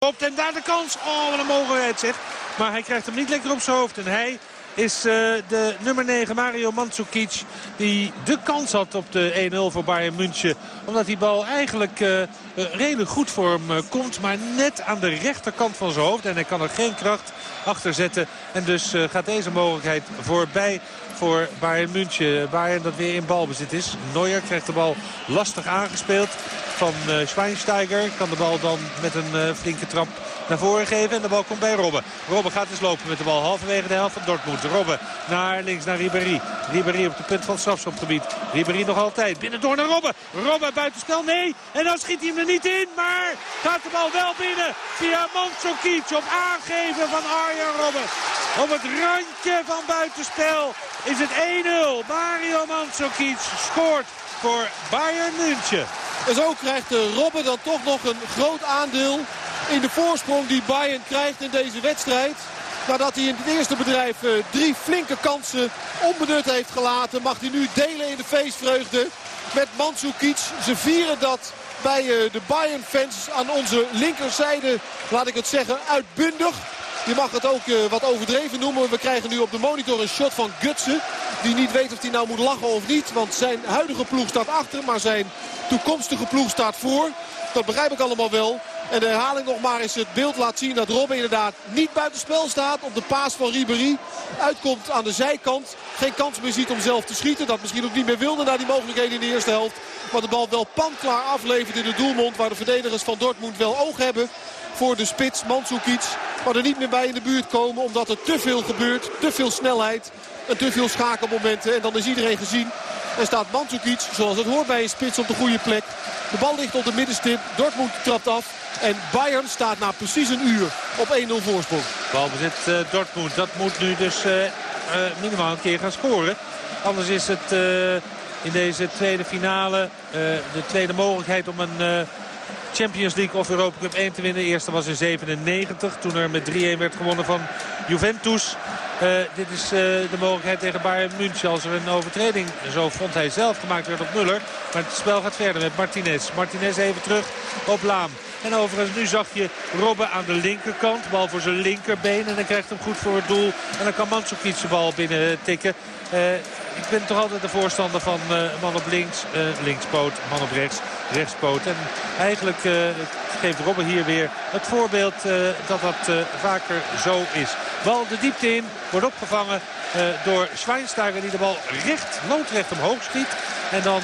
En daar de kans. Oh, wat een mogelijkheid zeg. Maar hij krijgt hem niet lekker op zijn hoofd. En hij is uh, de nummer 9 Mario Mandzukic. Die de kans had op de 1-0 voor Bayern München. Omdat die bal eigenlijk uh, redelijk goed voor hem uh, komt. Maar net aan de rechterkant van zijn hoofd. En hij kan er geen kracht achter zetten. En dus gaat deze mogelijkheid voorbij voor Bayern München. Bayern dat weer in balbezit is. Neuer krijgt de bal lastig aangespeeld van Schweinsteiger. Kan de bal dan met een flinke trap naar voren geven. En de bal komt bij Robben. Robben gaat dus lopen met de bal halverwege de helft van Dortmund. Robben naar links naar Ribéry. Ribéry op de punt van het strafschopgebied. Ribéry nog altijd. Binnendoor naar Robben. Robben buitenspel. Nee. En dan schiet hij hem niet in. Maar gaat de bal wel binnen. Via Mandzukic op aangeven van Arjen Robben. Op het randje van buitenspel is het 1-0. Mario Mandzukic scoort voor Bayern München. En zo krijgt Robben dan toch nog een groot aandeel in de voorsprong die Bayern krijgt in deze wedstrijd. Nadat hij in het eerste bedrijf drie flinke kansen onbenut heeft gelaten... mag hij nu delen in de feestvreugde met Mandzukic. Ze vieren dat bij de Bayern-fans aan onze linkerzijde, laat ik het zeggen, uitbundig. Je mag het ook wat overdreven noemen. We krijgen nu op de monitor een shot van Gutsen. Die niet weet of hij nou moet lachen of niet. Want zijn huidige ploeg staat achter. Maar zijn toekomstige ploeg staat voor. Dat begrijp ik allemaal wel. En de herhaling nog maar eens het beeld laat zien dat Robben inderdaad niet buitenspel staat. Op de paas van Ribéry. Uitkomt aan de zijkant. Geen kans meer ziet om zelf te schieten. Dat misschien ook niet meer wilde na die mogelijkheden in de eerste helft. Maar de bal wel panklaar aflevert in de doelmond. Waar de verdedigers van Dortmund wel oog hebben voor de spits Mandzukic. Maar er niet meer bij in de buurt komen omdat er te veel gebeurt. Te veel snelheid en te veel schakelmomenten. En dan is iedereen gezien. En staat Mandzukic zoals het hoort bij een spits op de goede plek. De bal ligt op de middenstip. Dortmund trapt af. En Bayern staat na precies een uur op 1-0 voorsprong. Balbezit uh, Dortmund. Dat moet nu dus uh, uh, minimaal een keer gaan scoren. Anders is het in deze tweede finale de tweede mogelijkheid om een Champions League of Europa Cup 1 te winnen. De eerste was in 97 toen er met 3-1 werd gewonnen van Juventus. Uh, dit is uh, de mogelijkheid tegen Bayern München. Als er een overtreding, zo vond hij zelf, gemaakt werd op Muller. Maar het spel gaat verder met Martinez. Martinez even terug op Laam. En overigens, nu zag je Robben aan de linkerkant. Bal voor zijn linkerbeen. En dan krijgt hem goed voor het doel. En dan kan Mandzukic de bal binnen tikken. Uh, ik ben toch altijd de voorstander van uh, man op links, uh, linkspoot, man op rechts, rechtspoot. En eigenlijk geeft Robben hier weer het voorbeeld dat dat vaker zo is. Bal de diepte in, wordt opgevangen door Schweinsteiger die de bal recht, loodrecht omhoog schiet. En dan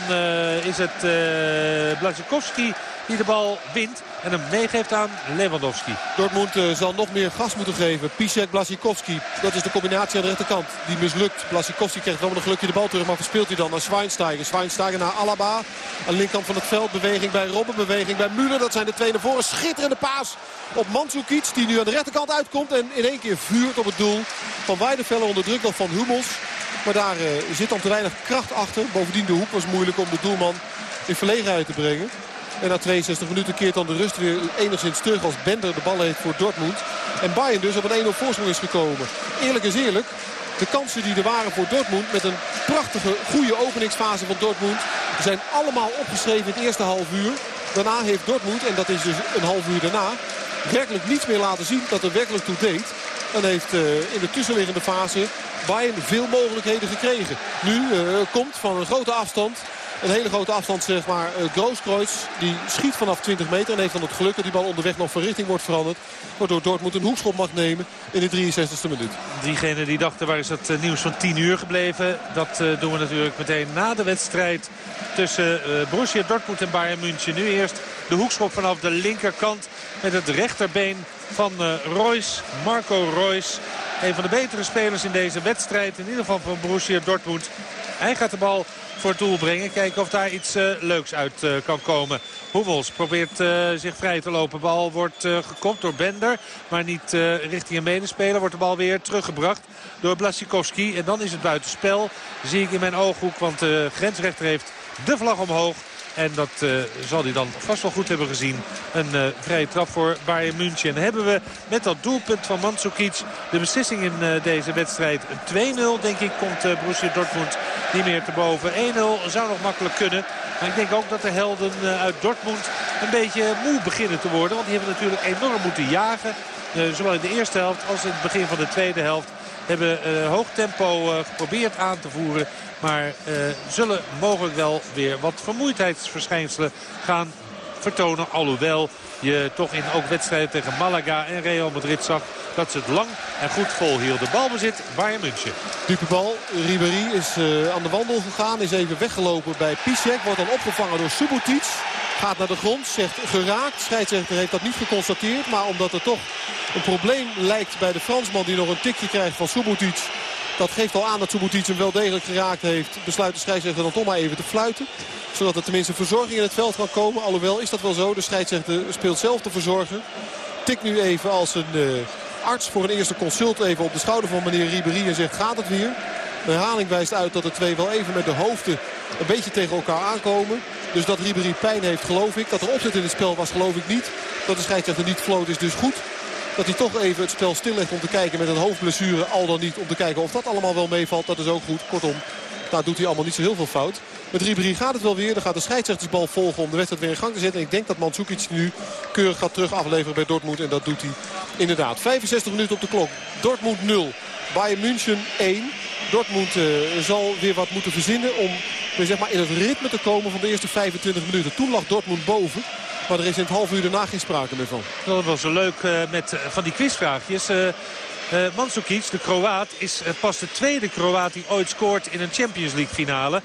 is het uh, Blazikowski die de bal wint en hem meegeeft aan Lewandowski. Dortmund uh, zal nog meer gas moeten geven. Pisek, Blazikowski. Dat is de combinatie aan de rechterkant. Die mislukt. Blazikowski krijgt wel een gelukje de bal terug. Maar verspeelt hij dan naar Schweinsteiger. Schweinsteiger naar Alaba. Aan de linkerkant van het veld. Beweging bij Robben. Beweging bij Müller. Dat zijn de twee naar voren. Schitterende paas op Mandzukic. Die nu aan de rechterkant uitkomt. En in één keer vuurt op het doel. Van Weidevelle onder druk nog van Hummels. Maar daar uh, zit dan te weinig kracht achter. Bovendien de hoek was moeilijk om de doelman in verlegenheid te brengen. En na 62 minuten keert dan de rust weer enigszins terug als Bender de bal heeft voor Dortmund. En Bayern dus op een 1-0 voorsprong is gekomen. Eerlijk is eerlijk. De kansen die er waren voor Dortmund met een prachtige, goede openingsfase van Dortmund... zijn allemaal opgeschreven in het eerste half uur. Daarna heeft Dortmund, en dat is dus een half uur daarna... werkelijk niets meer laten zien dat er werkelijk toe deed. En heeft uh, in de tussenliggende fase Bayern veel mogelijkheden gekregen. Nu uh, komt van een grote afstand een hele grote afstand zeg maar. Uh, Grooskreutz die schiet vanaf 20 meter. En heeft dan het geluk dat die bal onderweg nog van richting wordt veranderd. Waardoor Dortmund een hoekschop mag nemen in de 63e minuut. Diegenen die dachten waar is dat nieuws van 10 uur gebleven. Dat doen we natuurlijk meteen na de wedstrijd tussen Borussia Dortmund en Bayern München. Nu eerst de hoekschop vanaf de linkerkant met het rechterbeen van Royce. Marco Royce. Een van de betere spelers in deze wedstrijd. In ieder geval van Borussia Dortmund. Hij gaat de bal voor het doel brengen. Kijken of daar iets uh, leuks uit uh, kan komen. Hoevels probeert zich vrij te lopen. Bal wordt gekopt door Bender. Maar niet richting een medespeler. Wordt de bal weer teruggebracht door Blasikowski. En dan is het buitenspel. Zie ik in mijn ooghoek. Want de grensrechter heeft de vlag omhoog. En dat uh, zal hij dan vast wel goed hebben gezien. Een uh, vrije trap voor Bayern München. En hebben we met dat doelpunt van Mandzukic de beslissing in uh, deze wedstrijd. Een 2-0 denk ik komt Borussia Dortmund niet meer te boven. 1-0 zou nog makkelijk kunnen. Maar ik denk ook dat de helden uit Dortmund een beetje moe beginnen te worden. Want die hebben natuurlijk enorm moeten jagen. zowel in de eerste helft als in het begin van de tweede helft. Hebben hoog tempo geprobeerd aan te voeren. Maar zullen mogelijk wel weer wat vermoeidheidsverschijnselen gaan vertonen. Alhoewel je toch in ook wedstrijden tegen Malaga en Real Madrid zag dat ze het lang en goed volhielden. Balbezit Bayern München. Diepe bal. Ribéry is aan de wandel gegaan. Is even weggelopen bij Pisek. Wordt dan opgevangen door Subotic. Gaat naar de grond. Zegt geraakt. Scheidsrechter heeft dat niet geconstateerd. Maar omdat er toch een probleem lijkt bij de Fransman die nog een tikje krijgt van Subotic. Dat geeft al aan dat Subotic hem wel degelijk geraakt heeft. Besluit de scheidsrechter dan toch maar even te fluiten zodat er tenminste verzorging in het veld kan komen. Alhoewel is dat wel zo. De scheidsrechter speelt zelf te verzorgen. Tik nu even als een uh, arts voor een eerste consult even op de schouder van meneer Ribéry. En zegt gaat het weer. De herhaling wijst uit dat de twee wel even met de hoofden een beetje tegen elkaar aankomen. Dus dat Ribéry pijn heeft geloof ik. Dat er opzet in het spel was geloof ik niet. Dat de scheidsrechter niet floot is dus goed. Dat hij toch even het spel stillegt om te kijken met een hoofdblessure. Al dan niet om te kijken of dat allemaal wel meevalt. Dat is ook goed. Kortom, daar doet hij allemaal niet zo heel veel fout. Met Ribéry gaat het wel weer. Dan gaat de scheidsrechtersbal volgen om de wedstrijd weer in gang te zetten. En ik denk dat Mandzukic nu keurig gaat terug afleveren bij Dortmund. En dat doet hij inderdaad. 65 minuten op de klok. Dortmund 0. Bayern München 1. Dortmund uh, zal weer wat moeten verzinnen om weer zeg maar, in het ritme te komen van de eerste 25 minuten. Toen lag Dortmund boven. Maar er is in het half uur daarna geen sprake meer van. Dat was zo leuk uh, met uh, van die quizvraagjes. Uh, de Kroaat, is pas de tweede Kroaat die ooit scoort in een Champions League finale.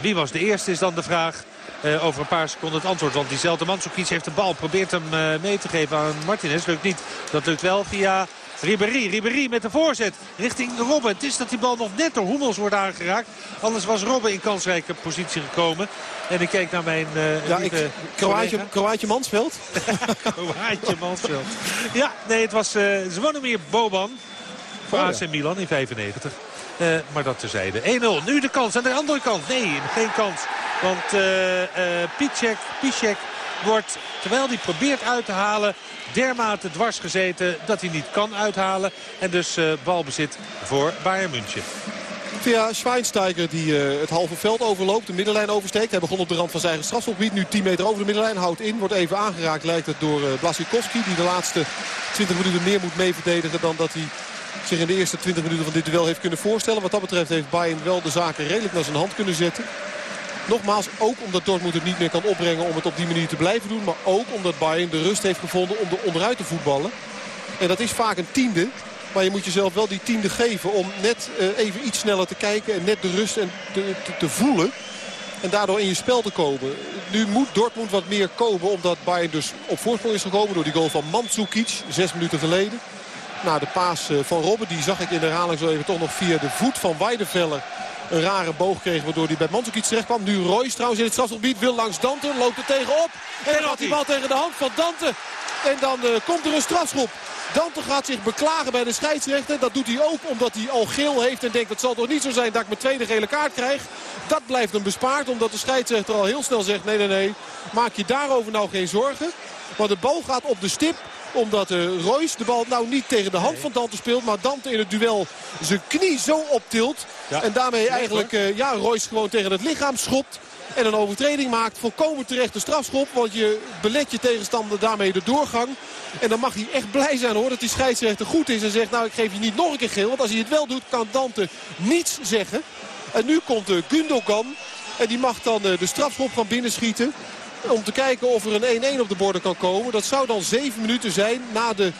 Wie was de eerste is dan de vraag. Over een paar seconden het antwoord. Want diezelfde Mandzukic heeft de bal. Probeert hem mee te geven aan Martinez. Lukt niet. Dat lukt wel via Ribéry. Ribéry met de voorzet richting Robben. Het is dat die bal nog net door Hummels wordt aangeraakt. Anders was Robben in kansrijke positie gekomen. En ik kijk naar mijn uh, ja, ik, Kroatje Mansveld. Kroatje Mansveld. Ja, nee, het was uh, Boban voor oh, AC ja. Milan in 95. Uh, maar dat terzijde. 1-0. Nu de kans aan de andere kant. Nee, geen kans. Want uh, uh, Piszek wordt, terwijl hij probeert uit te halen... dermate dwars gezeten dat hij niet kan uithalen. En dus balbezit voor Bayern München. Via Schweinsteiger die uh, het halve veld overloopt. De middenlijn oversteekt. Hij begon op de rand van zijn eigen strafschopgebied. Nu 10 meter over de middenlijn. Houdt in. Wordt even aangeraakt lijkt het door uh, Blasikowski. Die de laatste 20 minuten meer moet meeverdedigen dan dat hij zich in de eerste 20 minuten van dit duel heeft kunnen voorstellen. Wat dat betreft heeft Bayern wel de zaken redelijk naar zijn hand kunnen zetten. Nogmaals, ook omdat Dortmund het niet meer kan opbrengen om het op die manier te blijven doen. Maar ook omdat Bayern de rust heeft gevonden om er onderuit te voetballen. En dat is vaak een tiende. Maar je moet jezelf wel die tiende geven om net uh, even iets sneller te kijken. En net de rust en te, te, te, voelen. En daardoor in je spel te komen. Nu moet Dortmund wat meer komen. Omdat Bayern dus op voorsprong is gekomen door die goal van Mandzukic. Zes minuten geleden. Na de paas eh, van Robben, die zag ik in de herhaling zo even toch nog via de voet van Weideveller een rare boog kreeg. Waardoor hij bij Mandzukic terecht kwam. Nu Royce trouwens in het strafgebied. Wil langs Dante. Loopt er tegenop. En dan die bal tegen de hand van Dante. En dan uh, komt er een strafschop. Dante gaat zich beklagen bij de scheidsrechter. Dat doet hij ook omdat hij al geel heeft. En denkt het zal toch niet zo zijn dat ik mijn tweede gele kaart krijg. Dat blijft hem bespaard. Omdat de scheidsrechter al heel snel zegt. Nee, nee, nee. Maak je daarover nou geen zorgen. Maar de bal gaat op de stip omdat uh, Royce de bal nou niet tegen de hand van Dante speelt. Maar Dante in het duel zijn knie zo optilt. En daarmee eigenlijk uh, ja, Royce gewoon tegen het lichaam schopt. En een overtreding maakt. Volkomen terecht de strafschop. Want je belet je tegenstander daarmee de doorgang. En dan mag hij echt blij zijn hoor dat die scheidsrechter goed is. En zegt nou ik geef je niet nog een keer geel. Want als hij het wel doet kan Dante niets zeggen. En nu komt uh, Gundogan. En die mag dan de strafschop van binnen schieten. Om te kijken of er een 1-1 op de borden kan komen. Dat zou dan 7 minuten zijn na de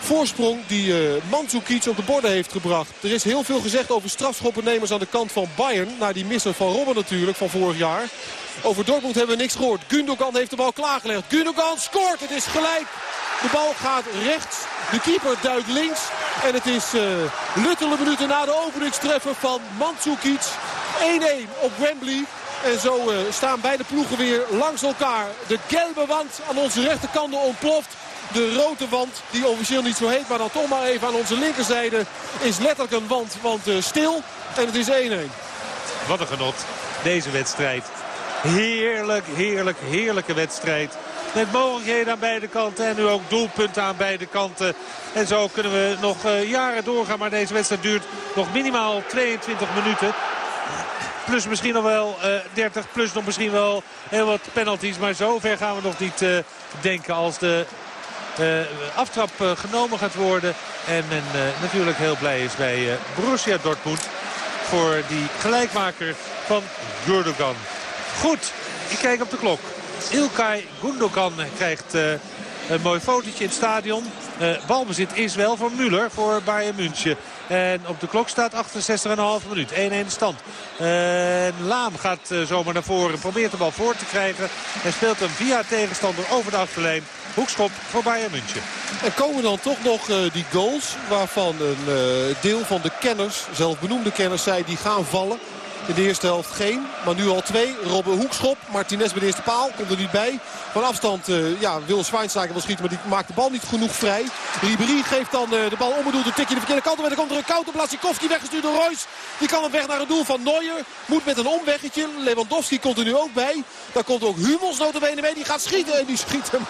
voorsprong die uh, Mandzukic op de borden heeft gebracht. Er is heel veel gezegd over strafschoppennemers aan de kant van Bayern. Naar die misser van Robben natuurlijk van vorig jaar. Over Dortmund hebben we niks gehoord. Gundogan heeft de bal klaargelegd. Gundogan scoort. Het is gelijk. De bal gaat rechts. De keeper duikt links. En het is uh, luttele minuten na de openingstreffer van Mandzukic. 1-1 op Wembley. En zo uh, staan beide ploegen weer langs elkaar. De gelbe wand aan onze rechterkant ontploft. De rode wand, die officieel niet zo heet, maar dan toch maar even aan onze linkerzijde, is letterlijk een wand, want uh, stil. En het is 1-1. Wat een genot, deze wedstrijd. Heerlijk, heerlijk, heerlijke wedstrijd. Met mogelijkheden aan beide kanten en nu ook doelpunten aan beide kanten. En zo kunnen we nog uh, jaren doorgaan, maar deze wedstrijd duurt nog minimaal 22 minuten. Plus misschien nog wel 30. Plus nog misschien wel heel wat penalties. Maar zover gaan we nog niet denken als de aftrap genomen gaat worden. En men natuurlijk heel blij is bij Borussia Dortmund. Voor die gelijkmaker van Gundogan. Goed, ik kijk op de klok. Ilkay Gundogan krijgt een mooi fotootje in het stadion. Balbezit is wel voor Müller, voor Bayern München. En op de klok staat 68,5 minuut. 1-1 de stand. En Laam gaat uh, zomaar naar voren. Probeert de bal voor te krijgen. En speelt hem via tegenstander over de achterlijn. Hoekschop voor Bayern München. En komen dan toch nog uh, die goals waarvan een deel van de kenners, zelf benoemde kenners, zei die gaan vallen. In de eerste helft geen, maar nu al twee. Robben Hoekschop, Martinez bij de eerste paal, komt er niet bij. Van afstand uh, ja, wil Schweinsteiger wel schieten, maar die maakt de bal niet genoeg vrij. Ribéry geeft dan uh, de bal onbedoeld een tikje de verkeerde kant op. En dan komt er een counter. Blasikowski weggestuurd door Royce. Die kan hem weg naar het doel van Neuer. Moet met een omweggetje. Lewandowski komt er nu ook bij. Daar komt ook Hummels notabene mee. Die gaat schieten en die schiet hem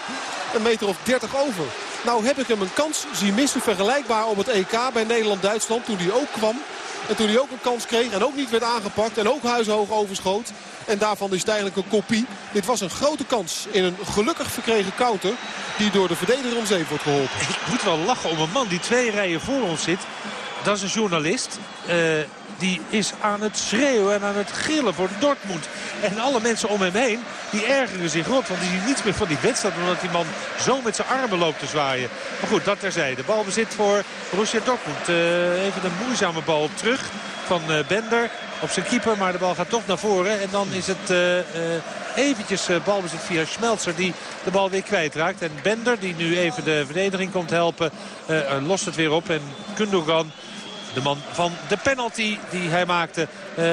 een meter of 30 over. Nou heb ik hem een kans zien missen vergelijkbaar op het EK bij Nederland-Duitsland. Toen hij ook kwam. En toen hij ook een kans kreeg en ook niet werd aangepakt en ook huishoog overschoot. En daarvan is het eigenlijk een kopie. Dit was een grote kans in een gelukkig verkregen counter die door de verdediger om zeep wordt geholpen. Ik moet wel lachen om een man die twee rijen voor ons zit. Dat is een journalist. Uh, die is aan het schreeuwen en aan het gillen voor Dortmund. En alle mensen om hem heen, die ergeren zich rot. Want die zien niets meer van die wedstrijd. Omdat die man zo met zijn armen loopt te zwaaien. Maar goed, dat terzijde. Balbezit voor Borussia Dortmund. Uh, even een moeizame bal terug van uh, Bender op zijn keeper. Maar de bal gaat toch naar voren. En dan is het uh, uh, eventjes balbezit via Schmelzer die de bal weer kwijtraakt. En Bender die nu even de verdediging komt helpen lost het weer op. En Kundogan de man van de penalty die hij maakte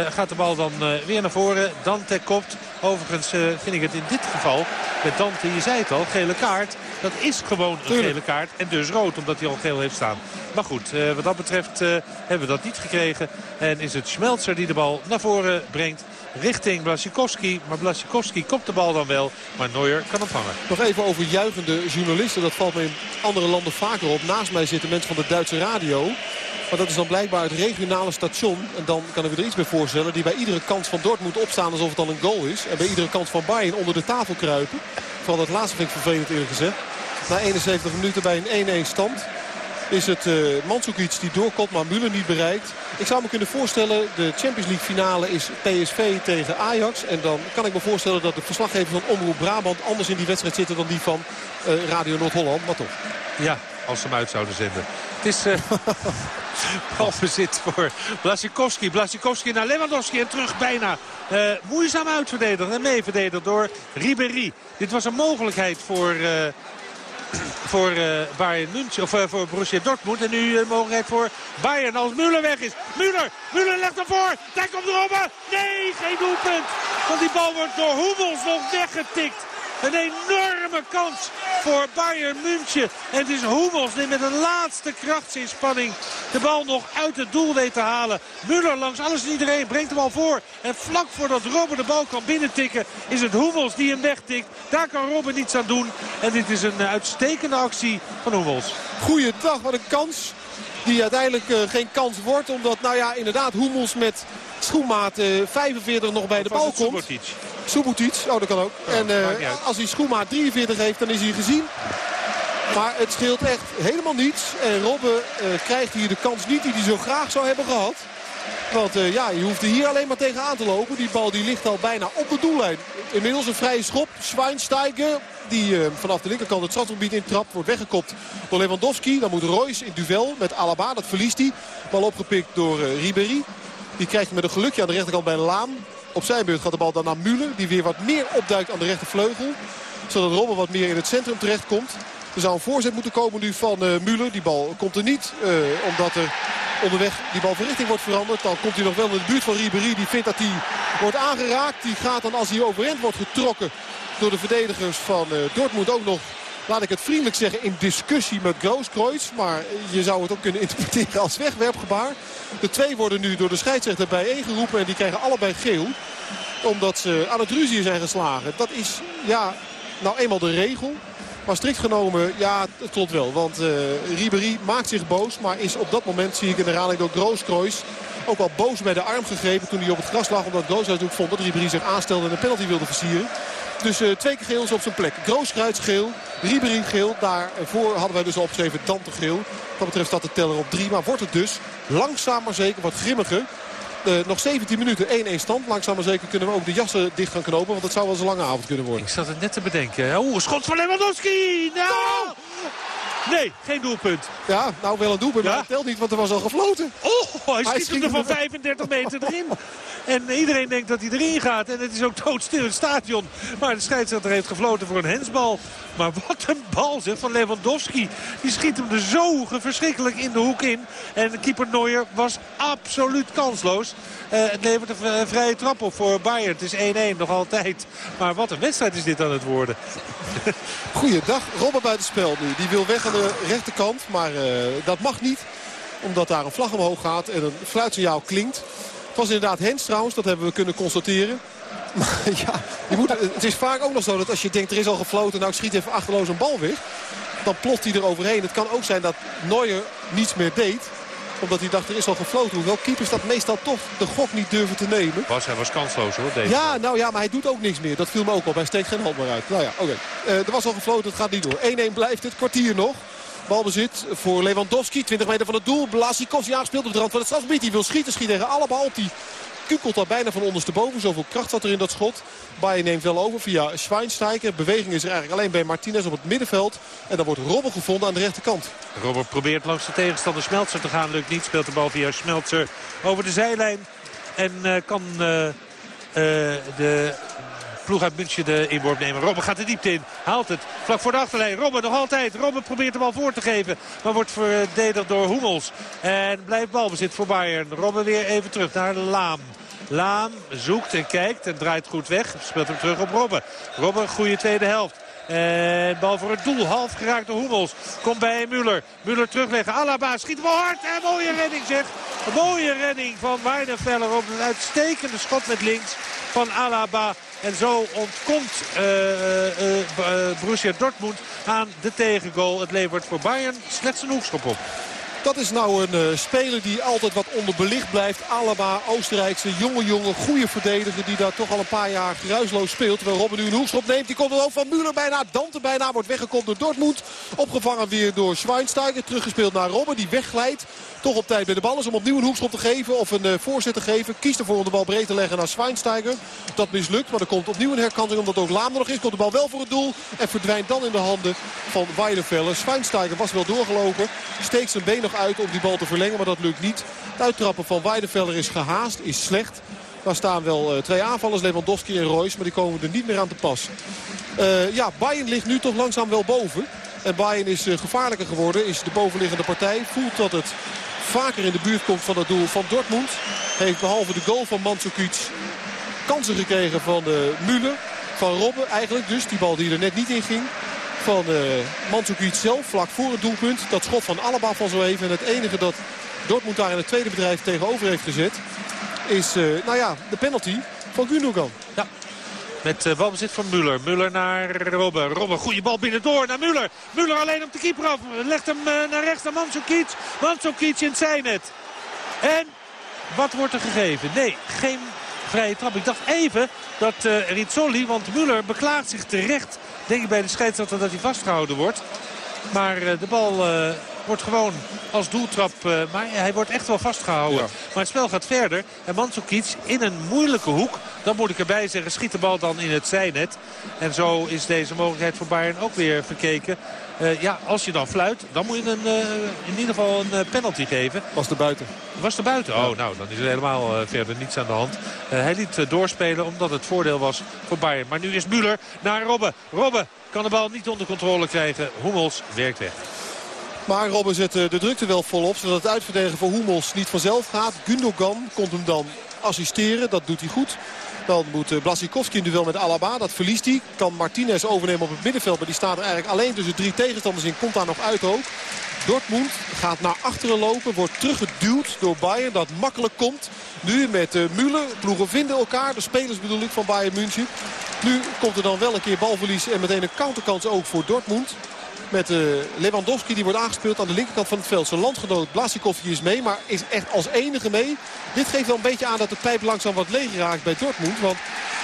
gaat de bal dan weer naar voren. Dante kopt. Overigens vind ik het in dit geval met Dante, je zei het al, gele kaart. Dat is gewoon een gele kaart en dus rood omdat hij al geel heeft staan. Maar goed, wat dat betreft hebben we dat niet gekregen. En is het Schmelzer die de bal naar voren brengt richting Blasikowski. Maar Blasikowski kopt de bal dan wel. Maar Neuer kan opvangen. Nog even over juichende journalisten. Dat valt me in andere landen vaker op. Naast mij zitten mensen van de Duitse radio. Maar dat is dan blijkbaar het regionale station. En dan kan ik me er iets bij voorstellen. Die bij iedere kant van Dortmund opstaan alsof het dan een goal is. En bij iedere kant van Bayern onder de tafel kruipen. Vooral dat laatste vind ik vervelend eerlijk gezegd. Na 71 minuten bij een 1-1 stand is het uh, die doorkomt, maar Müller niet bereikt. Ik zou me kunnen voorstellen, de Champions League finale is PSV tegen Ajax. En dan kan ik me voorstellen dat de verslaggever van Omroep Brabant anders in die wedstrijd zitten dan die van uh, Radio Noord-Holland. Maar toch. Ja, als ze hem uit zouden zenden. Het is uh, balbezit voor Blasikowski. Blasikowski naar Lewandowski en terug bijna. Uh, moeizaam uitverdedigd en meeverdedigd door Ribéry. Dit was een mogelijkheid voor... Uh, voor uh, Bayern München, of uh, voor Borussia Dortmund. En nu een mogelijkheid voor Bayern als Müller weg is. Müller, Müller legt ervoor. Daar komt Robben. Nee, geen doelpunt. Want die bal wordt door Hoevels nog weggetikt. Een enorme kans voor Bayern München. En het is Hummels die met een laatste krachtsinspanning de bal nog uit het doel weet te halen. Müller langs alles en iedereen brengt de bal voor. En vlak voordat Robben de bal kan binnentikken is het Hummels die hem wegtikt. Daar kan Robben niets aan doen. En dit is een uitstekende actie van Hummels. Goeiedag, wat een kans die uiteindelijk uh, geen kans wordt. Omdat, nou ja, inderdaad, Hummels met schoenmaat uh, 45 nog bij de bal komt. Subotic, oh dat kan ook. en uh, als hij schoenmaat 43 heeft, dan is hij gezien. Maar het scheelt echt helemaal niets. En Robben uh, krijgt hier de kans niet die hij zo graag zou hebben gehad. Want uh, ja, je hoeft er hier alleen maar tegenaan te lopen. Die bal die ligt al bijna op de doellijn. Inmiddels een vrije schop. Schweinsteiger, die uh, vanaf de linkerkant het strafgebied intrapt, wordt weggekopt door Lewandowski. Dan moet Royce in duel met Alaba, dat verliest hij. Bal opgepikt door uh, Ribéry. Die krijgt je met een gelukje aan de rechterkant bij Laan. Op zijn beurt gaat de bal dan naar Müller. Die weer wat meer opduikt aan de rechtervleugel. Zodat Robben wat meer in het centrum terechtkomt. Er zou een voorzet moeten komen nu van uh, Müller. Die bal komt er niet. Uh, omdat er onderweg die bal van richting wordt veranderd. Dan komt hij nog wel in de buurt van Ribéry. Die vindt dat hij wordt aangeraakt. Die gaat dan als hij overeind wordt getrokken door de verdedigers van uh, Dortmund ook nog laat ik het vriendelijk zeggen, in discussie met Grooskreutz. Maar je zou het ook kunnen interpreteren als wegwerpgebaar. De twee worden nu door de scheidsrechter bijeengeroepen en die krijgen allebei geel. Omdat ze aan het ruzie zijn geslagen. Dat is ja, nou eenmaal de regel. Maar strikt genomen, ja, het klopt wel. Want uh, maakt zich boos. Maar is op dat moment, zie ik in de herhaling door Grooskreuz... ook al boos bij de arm gegrepen toen hij op het gras lag. Omdat Grooskreuz ook vond dat Ribéry zich aanstelde en een penalty wilde versieren. Dus uh, twee keer geel is op zijn plek. Grooskruids geel, Ribéry geel. Daarvoor hadden wij dus al opgeschreven Dante geel. Wat betreft staat de teller op drie. Maar wordt het dus langzaam maar zeker wat grimmiger. Uh, nog 17 minuten, 1-1 stand. Langzaam maar zeker kunnen we ook de jassen dicht gaan knopen. Want het zou wel eens een lange avond kunnen worden. Ik zat het net te bedenken. Oeh, schot van Lewandowski! Nou! Nee, geen doelpunt. Ja, nou wel een doelpunt, maar het telt niet, want er was al gefloten. Oh, hij, hij schiet, er van 35 meter erin. En iedereen denkt dat hij erin gaat. En het is ook doodstil in het stadion. Maar de scheidsrechter heeft gefloten voor een hensbal. Maar wat een bal zeg van Lewandowski. Die schiet hem er zo verschrikkelijk in de hoek in. En keeper Neuer was absoluut kansloos. Uh, het levert een vrije trap op voor Bayern. Het is 1-1 nog altijd. Maar wat een wedstrijd is dit aan het worden. Goeiedag. Robben bij het spel nu. Die wil weg aan de rechterkant. Maar uh, dat mag niet. Omdat daar een vlag omhoog gaat en een fluitsignaal klinkt. Het was inderdaad Hens trouwens. Dat hebben we kunnen constateren. Maar ja, je moet, het is vaak ook nog zo dat als je denkt er is al gefloten. Nou ik schiet even achterloos een bal weg. Dan ploft hij er overheen. Het kan ook zijn dat Neuer niets meer deed omdat hij dacht er is al gefloten. Hoewel keepers dat meestal toch de gok niet durven te nemen. Was, hij was kansloos hoor. Deze ja, nou ja, maar hij doet ook niks meer. Dat viel me ook al. Hij steekt geen hand meer uit. Nou ja, oké. Okay. Uh, er was al gefloten. Het gaat niet door. 1-1 blijft het. Kwartier nog. Balbezit voor Lewandowski. 20 meter van het doel. Blasikowski aangespeeld op de rand van het strafgebied. Die wil schieten. Schiet tegen alle bal die kukelt daar bijna van ondersteboven. Zoveel kracht zat er in dat schot. Bayern neemt wel over via Schweinsteiger. Beweging is er eigenlijk alleen bij Martinez op het middenveld. En dan wordt Robben gevonden aan de rechterkant. Robben probeert langs de tegenstander Smeltzer te gaan. Lukt niet. Speelt de bal via Smeltzer over de zijlijn. En uh, kan uh, uh, de ploeg uit München de inworp nemen. Robben gaat de diepte in. Haalt het. Vlak voor de achterlijn. Robben nog altijd. Robben probeert de bal voor te geven. Maar wordt verdedigd door Hummels. En blijft balbezit voor Bayern. Robben weer even terug naar Laam. Laam zoekt en kijkt en draait goed weg. Speelt hem terug op Robben. Robben, goede tweede helft. En bal voor het doel. Half geraakt door Hummels. Komt bij Muller. Muller terugleggen. Alaba schiet wel hard. En mooie redding zeg. Een mooie redding van Weidenfeller op een uitstekende schot met links van Alaba. En zo ontkomt uh, Borussia Dortmund aan de tegengoal. Het levert voor Bayern slechts een hoekschop op. Dat is nou een speler die altijd wat onderbelicht blijft. Alaba, Oostenrijkse, jonge jongen, goede verdediger die daar toch al een paar jaar geruisloos speelt. Terwijl Robben nu een hoekschop neemt. Die komt er ook van Müller bijna. Dante bijna wordt weggekomen door Dortmund. Opgevangen weer door Schweinsteiger. Teruggespeeld naar Robben die wegglijdt. Toch op tijd bij de bal is om opnieuw een hoekschop te geven. Of een uh, voorzet te geven. Kiest ervoor om de bal breed te leggen naar Schweinsteiger. Dat mislukt. Maar er komt opnieuw een herkanting omdat ook Laam er nog is. Komt de bal wel voor het doel. En verdwijnt dan in de handen van Weidenfeller. Schweinsteiger was wel doorgelopen. Steekt zijn been nog uit om die bal te verlengen. Maar dat lukt niet. Het uittrappen van Weidenfeller is gehaast. Is slecht. Daar staan wel uh, twee aanvallers, Lewandowski en Royce. Maar die komen er niet meer aan te pas. Uh, ja, Bayern ligt nu toch langzaam wel boven. En Bayern is gevaarlijker geworden. Is de bovenliggende partij. Voelt dat het vaker in de buurt komt van het doel van Dortmund. Heeft behalve de goal van Mandzukic kansen gekregen van uh, Müller. Van Robben eigenlijk dus. Die bal die er net niet in ging. Van uh, Mandzukic zelf vlak voor het doelpunt. Dat schot van Alaba van zo even. En het enige dat Dortmund daar in het tweede bedrijf tegenover heeft gezet. Is uh, nou ja, de penalty van Gundogan. Ja, met uh, balbezit van Muller. Muller naar Robben. Robben, goede bal binnendoor naar Muller. Muller alleen op de keeper af. Legt hem uh, naar rechts naar Mandzukic. Mandzukic in het zijnet. En wat wordt er gegeven? Nee, geen vrije trap. Ik dacht even dat uh, Rizzoli, want Muller beklaagt zich terecht. Denk ik bij de scheidsrechter dat hij vastgehouden wordt. Maar de bal wordt gewoon als doeltrap. Uh, maar hij wordt echt wel vastgehouden. Maar het spel gaat verder. En Mandzukic in een moeilijke hoek. Dan moet ik erbij zeggen, schiet de bal dan in het zijnet. En zo is deze mogelijkheid voor Bayern ook weer verkeken. Uh, ja, als je dan fluit, dan moet je een, uh, in ieder geval een penalty geven. Was er buiten. Was er buiten? Oh, nou, dan is er helemaal verder niets aan de hand. hij liet doorspelen omdat het voordeel was voor Bayern. Maar nu is Müller naar Robben. Robben kan de bal niet onder controle krijgen. Hummels werkt weg. Maar Robben zet de drukte wel volop. Zodat het uitverdedigen voor Hummels niet vanzelf gaat. Gundogan komt hem dan assisteren. Dat doet hij goed. Dan moet Blasikowski in duel met Alaba. Dat verliest hij. Kan Martinez overnemen op het middenveld. Maar die staat er eigenlijk alleen tussen drie tegenstanders in. Komt daar nog uit ook. Dortmund gaat naar achteren lopen. Wordt teruggeduwd door Bayern. Dat makkelijk komt. Nu met uh. Ploegen vinden elkaar. De spelers bedoel ik van Bayern München. Nu komt er dan wel een keer balverlies en meteen een counterkans ook voor Dortmund. Met uh, Lewandowski die wordt aangespeeld aan de linkerkant van het veld. Zijn landgenoot Blasikov is mee, maar is echt als enige mee. Dit geeft wel een beetje aan dat de pijp langzaam wat leeg raakt bij Dortmund. Want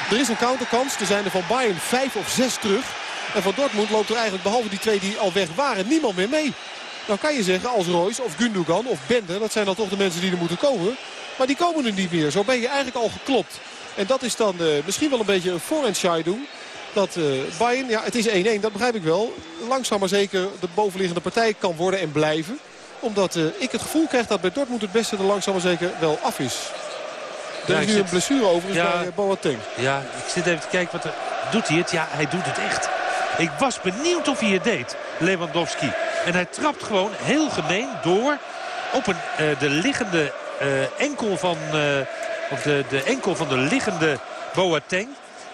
er is een counterkans. Er zijn er van Bayern vijf of zes terug. En van Dortmund loopt er eigenlijk, behalve die twee die al weg waren, niemand meer mee. Dan kan je zeggen als Royce of Gundogan of Bende, dat zijn dan toch de mensen die er moeten komen. Maar die komen er niet meer. Zo ben je eigenlijk al geklopt. En dat is dan uh, misschien wel een beetje een voorhand doen. Dat uh, Bayern, ja het is 1-1, dat begrijp ik wel. Langzaam maar zeker de bovenliggende partij kan worden en blijven. Omdat uh, ik het gevoel krijg dat bij Dortmund het beste er langzaam maar zeker wel af is. Er is nu een blessure overigens ja, bij Boateng. Ja, ik zit even te kijken wat er... Doet hij het? Ja, hij doet het echt. Ik was benieuwd of hij het deed, Lewandowski. En hij trapt gewoon heel gemeen door op een, uh, de liggende uh, enkel van... Uh, of de, de enkel van de liggende Boateng.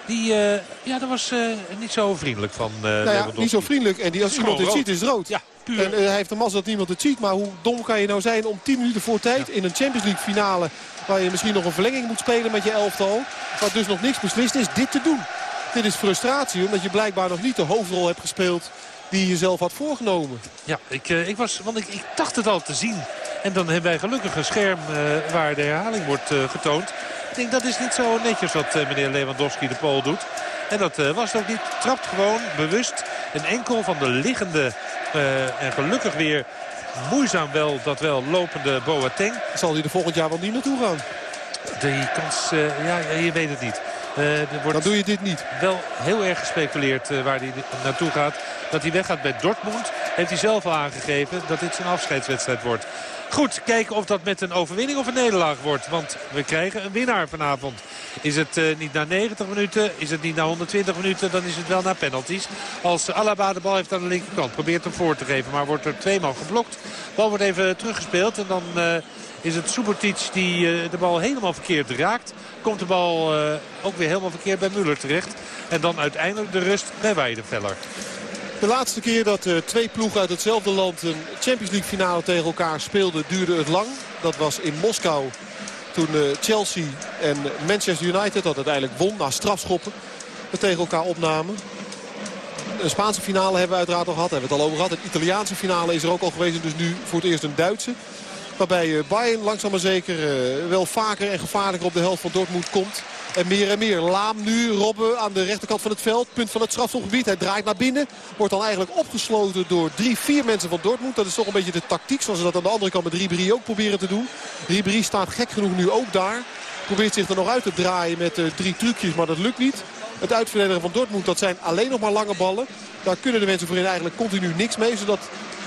Die, uh, ja, dat was niet zo vriendelijk van uh, nou ja, Niet zo vriendelijk. En die, als iemand het ziet is rood. Ja, puur. En hij heeft de mazzel dat niemand het ziet. Maar hoe dom kan je nou zijn om 10 minuten voor tijd ja. in een Champions League finale... waar je misschien nog een verlenging moet spelen met je elftal... waar dus nog niks beslist is, dit te doen. Dit is frustratie, omdat je blijkbaar nog niet de hoofdrol hebt gespeeld die je zelf had voorgenomen. Ja, ik, ik, was, want ik, ik dacht het al te zien en dan hebben wij gelukkig een scherm uh, waar de herhaling wordt uh, getoond. Ik denk dat is niet zo netjes wat uh, meneer Lewandowski de Pool doet. En dat was het ook niet. Trapt gewoon bewust een enkel van de liggende en gelukkig weer moeizaam wel dat wel lopende Boateng. Zal hij er volgend jaar wel niet naartoe gaan? Die kans, ja, je weet het niet. Uh, er wordt Dan doe je dit niet. Wel heel erg gespeculeerd uh, waar hij naartoe gaat. Dat hij weggaat bij Dortmund. Heeft hij zelf al aangegeven dat dit zijn afscheidswedstrijd wordt. Goed, kijken of dat met een overwinning of een nederlaag wordt. Want we krijgen een winnaar vanavond. Is het uh, niet na 90 minuten, is het niet na 120 minuten, dan is het wel na penalties. Als Alaba de bal heeft aan de linkerkant, probeert hem voor te geven. Maar wordt er tweemaal geblokt. Bal wordt even teruggespeeld en dan... Uh, is het Subotic die uh, de bal helemaal verkeerd raakt. Komt de bal ook weer helemaal verkeerd bij Muller terecht. En dan uiteindelijk de rust bij Weideveller. De laatste keer dat uh, twee ploegen uit hetzelfde land een Champions League finale tegen elkaar speelden duurde het lang. Dat was in Moskou toen uh, Chelsea en Manchester United, dat uiteindelijk won na strafschoppen, het tegen elkaar opnamen. Een Spaanse finale hebben we uiteraard al gehad, hebben we het al over gehad. Een Italiaanse finale is er ook al geweest, dus nu voor het eerst een Duitse. Waarbij uh, Bayern langzaam maar zeker wel vaker en gevaarlijker op de helft van Dortmund komt. En meer en meer. Laam nu, Robben aan de rechterkant van het veld. Punt van het strafschopgebied. Hij draait naar binnen. Wordt dan eigenlijk opgesloten door drie, vier mensen van Dortmund. Dat is toch een beetje de tactiek zoals ze dat aan de andere kant met Ribéry ook proberen te doen. Ribéry staat gek genoeg nu ook daar. Probeert zich er nog uit te draaien met uh, drie trucjes, maar dat lukt niet. Het uitverdedigen van Dortmund, dat zijn alleen nog maar lange ballen. Daar kunnen de mensen voorin eigenlijk continu niks mee. Zodat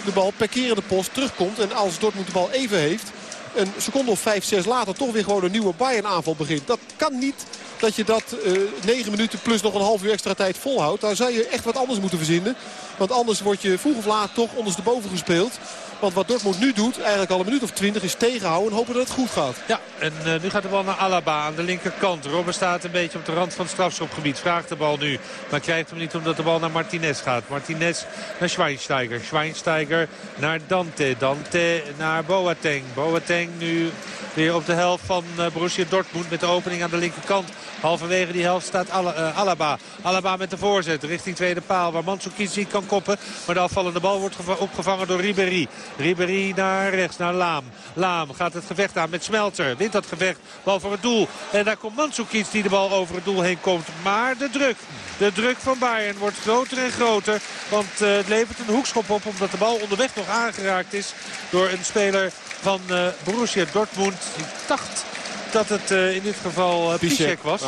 de bal per keer de post terugkomt. En als Dortmund de bal even heeft, een seconde of vijf, zes later toch weer gewoon een nieuwe Bayern aanval begint. Dat kan niet dat je dat uh, eh, 9 minuten plus nog een half uur extra tijd volhoudt. Daar zou je echt wat anders moeten verzinnen. Want anders word je vroeg of laat toch ondersteboven gespeeld. Want wat Dortmund nu doet, eigenlijk al een minuut of twintig, is tegenhouden en hopen dat het goed gaat. Ja, en uh, nu gaat de bal naar Alaba aan de linkerkant. Robben staat een beetje op de rand van het strafschopgebied. Vraagt de bal nu, maar krijgt hem niet omdat de bal naar Martinez gaat. Martinez naar Schweinsteiger. Schweinsteiger naar Dante. Dante naar Boateng. Boateng nu weer op de helft van uh, Borussia Dortmund met de opening aan de linkerkant. Halverwege die helft staat uh, Alaba. Alaba met de voorzet richting tweede paal waar Mandzukic kan koppen. Maar de afvallende bal wordt opgevangen door Ribéry. Ribéry naar rechts, naar Laam. Laam gaat het gevecht aan met Smelter. Wint dat gevecht, bal voor het doel. En daar komt Mandzukic die de bal over het doel heen komt. Maar de druk, de druk van Bayern wordt groter en groter. Want uh, het levert een hoekschop op omdat de bal onderweg nog aangeraakt is door een speler van uh, Borussia Dortmund. Ik dacht dat het uh, in dit geval Piszek was.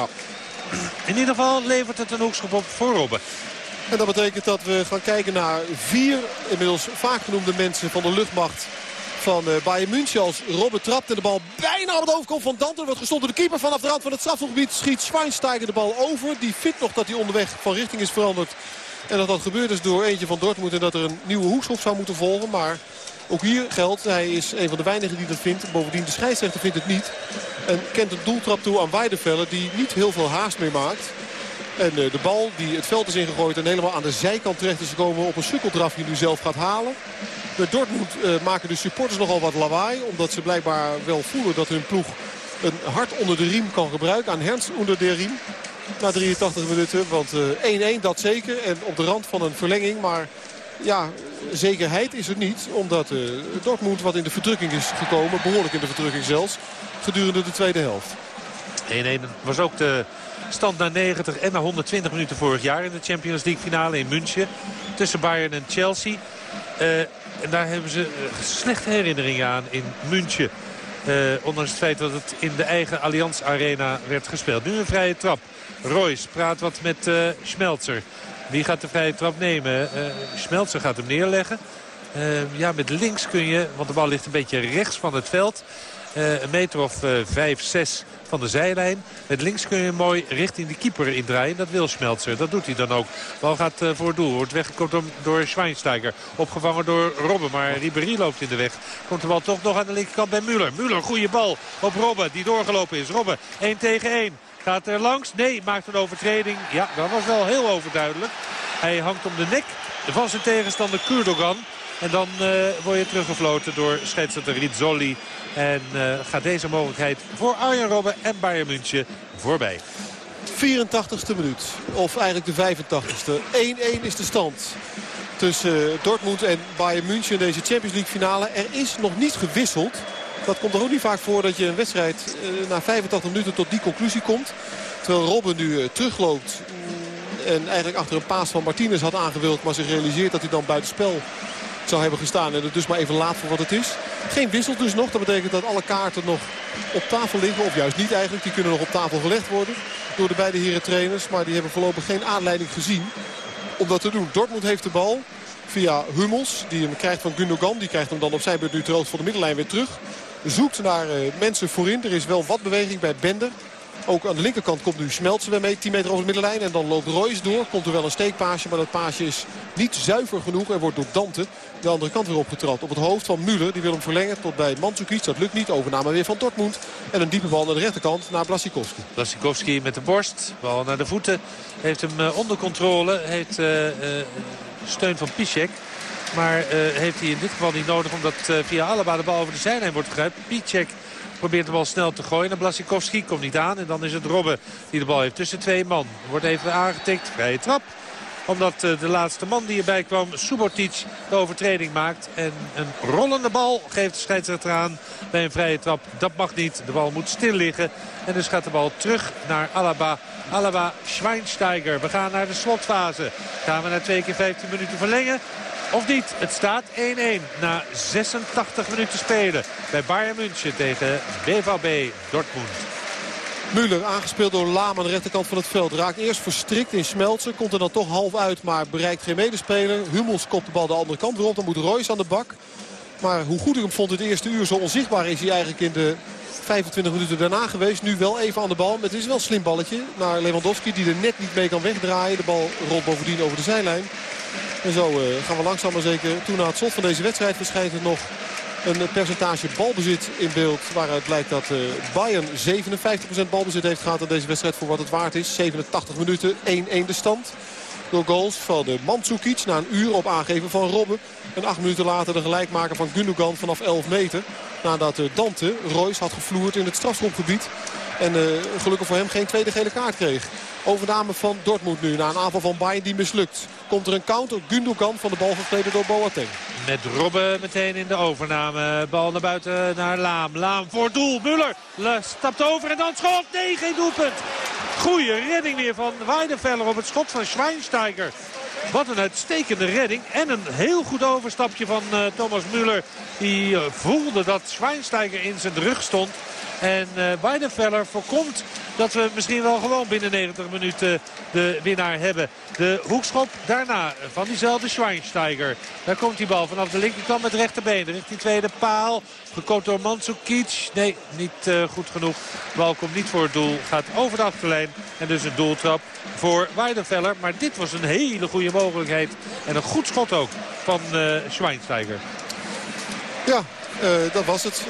In ieder geval levert het een hoekschop op voor Robben. En dat betekent dat we gaan kijken naar vier inmiddels vaak genoemde mensen van de luchtmacht van uh, Bayern München. Als Robben trapt en de bal bijna op het hoofd komt van Dante. Wordt gestopt door de keeper vanaf de rand van het strafgebied. Schiet Schweinsteiger de bal over. Die vindt nog dat hij onderweg van richting is veranderd. En dat dat gebeurd is door eentje van Dortmund. En dat er een nieuwe hoekschop zou moeten volgen. Maar ook hier geldt, hij is een van de weinigen die dat vindt. Bovendien de scheidsrechter vindt het niet. En kent een doeltrap toe aan Weideveller die niet heel veel haast meer maakt. En uh, de bal die het veld is ingegooid en helemaal aan de zijkant terecht is gekomen op een sukkeldraf die nu zelf gaat halen. Bij Dortmund uh, maken de supporters nogal wat lawaai. Omdat ze blijkbaar wel voelen dat hun ploeg een hart onder de riem kan gebruiken. Aan Hens onder de riem. na 83 minuten. Want 1-1 dat zeker. En op de rand van een verlenging. Maar ja, zekerheid is er niet. Omdat Dortmund wat in de verdrukking is gekomen. Behoorlijk in de verdrukking zelfs. Gedurende de tweede helft. 1-1 was ook de stand na 90 en na 120 minuten vorig jaar in de Champions League finale in München. Tussen Bayern en Chelsea. Uh, en daar hebben ze uh, slechte herinneringen aan in München. Uh, ondanks het feit dat het in de eigen Allianz Arena werd gespeeld. Nu een vrije trap. Royce praat wat met Schmelzer. Wie gaat de vrije trap nemen? Schmelzer gaat hem neerleggen. ja, met links kun je, want de bal ligt een beetje rechts van het veld. Een meter of vijf, zes van de zijlijn. Met links kun je mooi richting de keeper indraaien. Dat wil Schmelzer. Dat doet hij dan ook. Bal gaat uh, voor het doel. Wordt weggekomen door Schweinsteiger. Opgevangen door Robben. Maar Ribéry loopt in de weg. Komt de bal toch nog aan de linkerkant bij Müller. Müller, goede bal op Robben. Die doorgelopen is. Robben 1 tegen 1. Gaat er langs? Nee, maakt een overtreding. Ja, dat was wel heel overduidelijk. Hij hangt om de nek van zijn tegenstander Kurdogan. En dan uh, word je teruggefloten door scheidsrechter Rizzoli. En uh, gaat deze mogelijkheid voor Arjen Robben en Bayern München voorbij. 84ste minuut. Of eigenlijk de 85ste. 1-1 is de stand tussen uh, Dortmund en Bayern München in deze Champions League finale. Er is nog niet gewisseld. Dat komt er ook niet vaak voor dat je een wedstrijd na 85 minuten tot die conclusie komt. Terwijl Robben nu terugloopt. En eigenlijk achter een paas van Martinez had aangewild. Maar zich realiseert dat hij dan buitenspel zou hebben gestaan. En het dus maar even laat voor wat het is. Geen wissel dus nog. Dat betekent dat alle kaarten nog op tafel liggen. Of juist niet eigenlijk. Die kunnen nog op tafel gelegd worden door de beide heren trainers. Maar die hebben voorlopig geen aanleiding gezien om dat te doen. Dortmund heeft de bal via Hummels. Die hem krijgt van Gundogan. Die krijgt hem dan op zijn beurt nu voor de middenlijn weer terug. Zoekt naar uh, mensen voorin. Er is wel wat beweging bij Bender. Ook aan de linkerkant komt nu Smeltsen weer mee. 10 meter over de middenlijn. En dan loopt Royce door. Komt er wel een steekpaasje. Maar dat paasje is niet zuiver genoeg. Er wordt door Dante de andere kant weer opgetrapt. Op het hoofd van Müller. Die wil hem verlengen tot bij Mandzukic. Dat lukt niet. Overname weer van Dortmund. En een diepe bal naar de rechterkant naar Blasikowski. Blasikowski met de borst. Bal naar de voeten. Heeft hem uh, onder controle. Heeft uh, uh, steun van Piszek. Maar heeft hij in dit geval niet nodig. Omdat via Alaba de bal over de zijlijn wordt gegrijpt. Piszek Probeert de bal snel te gooien. En Blasikowski komt niet aan. En dan is het Robben die de bal heeft tussen twee man. Wordt even aangetikt. Vrije trap omdat eh, de laatste man die erbij kwam, Subotic, de overtreding maakt. En een rollende bal geeft de scheidsrechter aan bij een vrije trap. Dat mag niet. De bal moet stil liggen. En dus gaat de bal terug naar Alaba. Alaba, Schweinsteiger. We gaan naar de slotfase. Gaan we naar twee keer 15 minuten verlengen. Of niet, het staat 1-1 na 86 minuten spelen bij Bayern München tegen BVB Dortmund. Müller aangespeeld door Laam aan de rechterkant van het veld. Raakt eerst verstrikt in Smeltsen. Komt er dan toch half uit, maar bereikt geen medespeler. Hummels kopt de bal de andere kant op. Dan moet Royce aan de bak. Maar hoe goed ik hem vond het eerste uur, zo onzichtbaar is hij eigenlijk in de 25 minuten daarna geweest. Nu wel even aan de bal. Maar het is wel een slim balletje naar Lewandowski die er net niet mee kan wegdraaien. De bal rolt bovendien over de zijlijn. En zo uh, gaan we langzaam maar zeker. Toen na het slot van deze wedstrijd verschijnt er nog een percentage balbezit in beeld. Waaruit blijkt dat uh, Bayern 57% balbezit heeft gehad aan deze wedstrijd voor wat het waard is. 87 minuten, 1-1 de stand. Door goals van de Mandzukic na een uur op aangeven van Robben. En acht minuten later de gelijkmaker van Gundogan vanaf 11 meter. Nadat Dante Royce had gevloerd in het strafschopgebied. En uh, gelukkig voor hem geen tweede gele kaart kreeg. Overname van Dortmund nu na een aanval van Bayern die mislukt. Komt er een counter. Gundogan van de bal gegleden door Boateng. Met Robben meteen in de overname. Bal naar buiten naar Laam. Laam voor doel. Muller stapt over en dan schot. Nee, geen doelpunt. Goeie redding weer van Weidenfeller op het schot van Schweinsteiger. Wat een uitstekende redding. En een heel goed overstapje van uh, Thomas Müller. Die uh, voelde dat Schweinsteiger in zijn rug stond. En uh, Weidenfeller voorkomt dat we misschien wel gewoon binnen 90 minuten de winnaar hebben. De hoekschop daarna van diezelfde Schweinsteiger. Daar komt die bal vanaf de linkerkant met rechterbeen. Richting tweede paal. Gekoopt door Mandzukic. Nee, niet uh, goed genoeg. De bal komt niet voor het doel. Gaat over de achterlijn. En dus een doeltrap voor Weidenfeller. Maar dit was een hele goede mogelijkheid. En een goed schot ook van uh, Schweinsteiger. Ja, uh, dat was het.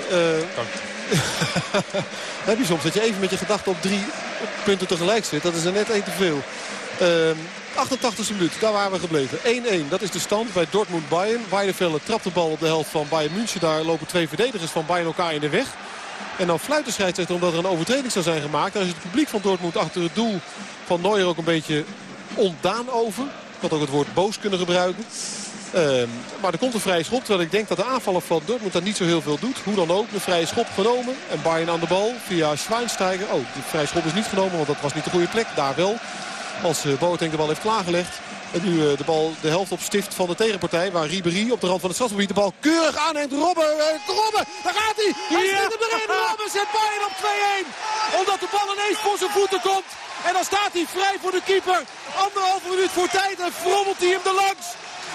Dank. heb je soms dat je even met je gedachten op drie punten tegelijk zit. Dat is er net één te veel. Uh, ehm, 88e minuut, daar waren we gebleven. 1-1, dat is de stand bij Dortmund-Bayern. Weidenfeller trapt de bal op de helft van Bayern München. Daar lopen twee verdedigers van Bayern elkaar in de weg. En dan fluit de scheidsrechter omdat er een overtreding zou zijn gemaakt. Daar is het publiek van Dortmund achter het doel van Neuer ook een beetje ontdaan over. Ik had ook het woord boos kunnen gebruiken. Ehm, maar er komt een vrije schop. Terwijl ik denk dat de aanvaller van Dortmund daar niet zo heel veel doet. Hoe dan ook. De vrije schop genomen. En Bayern aan de bal via Schweinsteiger. Oh, de vrije schop is niet genomen. Want dat was niet de goede plek. Daar wel. Als uh, Boateng de bal heeft klaargelegd. En nu uh, de bal de helft op stift van de tegenpartij. Waar Ribéry op de rand van het strafgebied de bal keurig aanneemt. Robben, uh, Robben, daar gaat hij. Hij zit hem erin. Robben zet Bayern op 2-1. Omdat de bal ineens voor zijn voeten komt. En dan staat hij vrij voor de keeper. Anderhalve minuut voor tijd en frommelt hij hem er langs.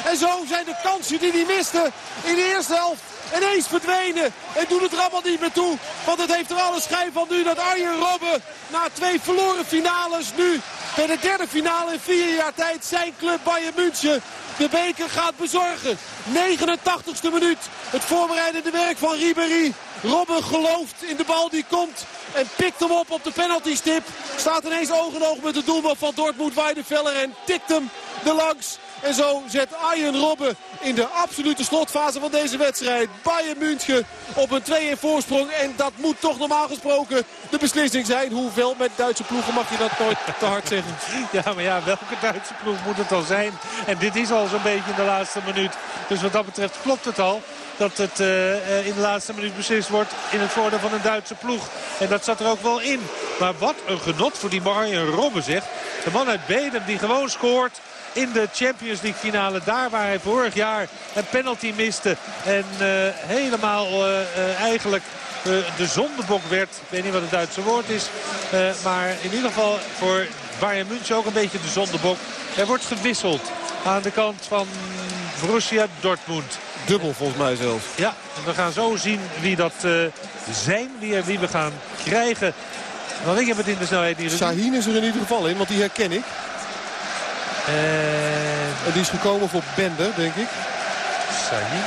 En zo zijn de kansen die hij miste in de eerste helft ineens verdwenen. En doet het er allemaal niet meer toe. Want het heeft er alle schijn van nu dat Arjen Robben na twee verloren finales nu bij de derde finale in vier jaar tijd zijn club Bayern München de beker gaat bezorgen. 89ste minuut. Het voorbereidende werk van Ribéry. Robben gelooft in de bal die komt. En pikt hem op op de penaltystip. Staat ineens oog in oog met de doelman van Dortmund Weidenfeller. En tikt hem er langs. En zo zet Arjen Robben in de absolute slotfase van deze wedstrijd. Bayern München op een 2-1 voorsprong. En dat moet toch normaal gesproken de beslissing zijn. Hoewel met Duitse ploegen mag je dat nooit te hard zeggen. Ja, maar ja, welke Duitse ploeg moet het al zijn? En dit is al zo'n beetje in de laatste minuut. Dus wat dat betreft klopt het al dat het uh, in de laatste minuut beslist wordt in het voordeel van een Duitse ploeg. En dat zat er ook wel in. Maar wat een genot voor die Marjan Robben zegt. De man uit Bedem die gewoon scoort in de Champions League finale. Daar waar hij vorig jaar een penalty miste. En uh, helemaal uh, eigenlijk de zondebok werd. Ik weet niet wat het Duitse woord is. maar in ieder geval voor Bayern München ook een beetje de zondebok. Er wordt gewisseld aan de kant van Borussia Dortmund. Dubbel volgens mij zelfs. Ja, we gaan zo zien wie dat zijn. Wie, wie we gaan krijgen. Want ik heb het in de snelheid niet gezien. Shaheen is er in ieder geval in, want die herken ik. En... en die is gekomen voor Bender, denk ik. Sahin.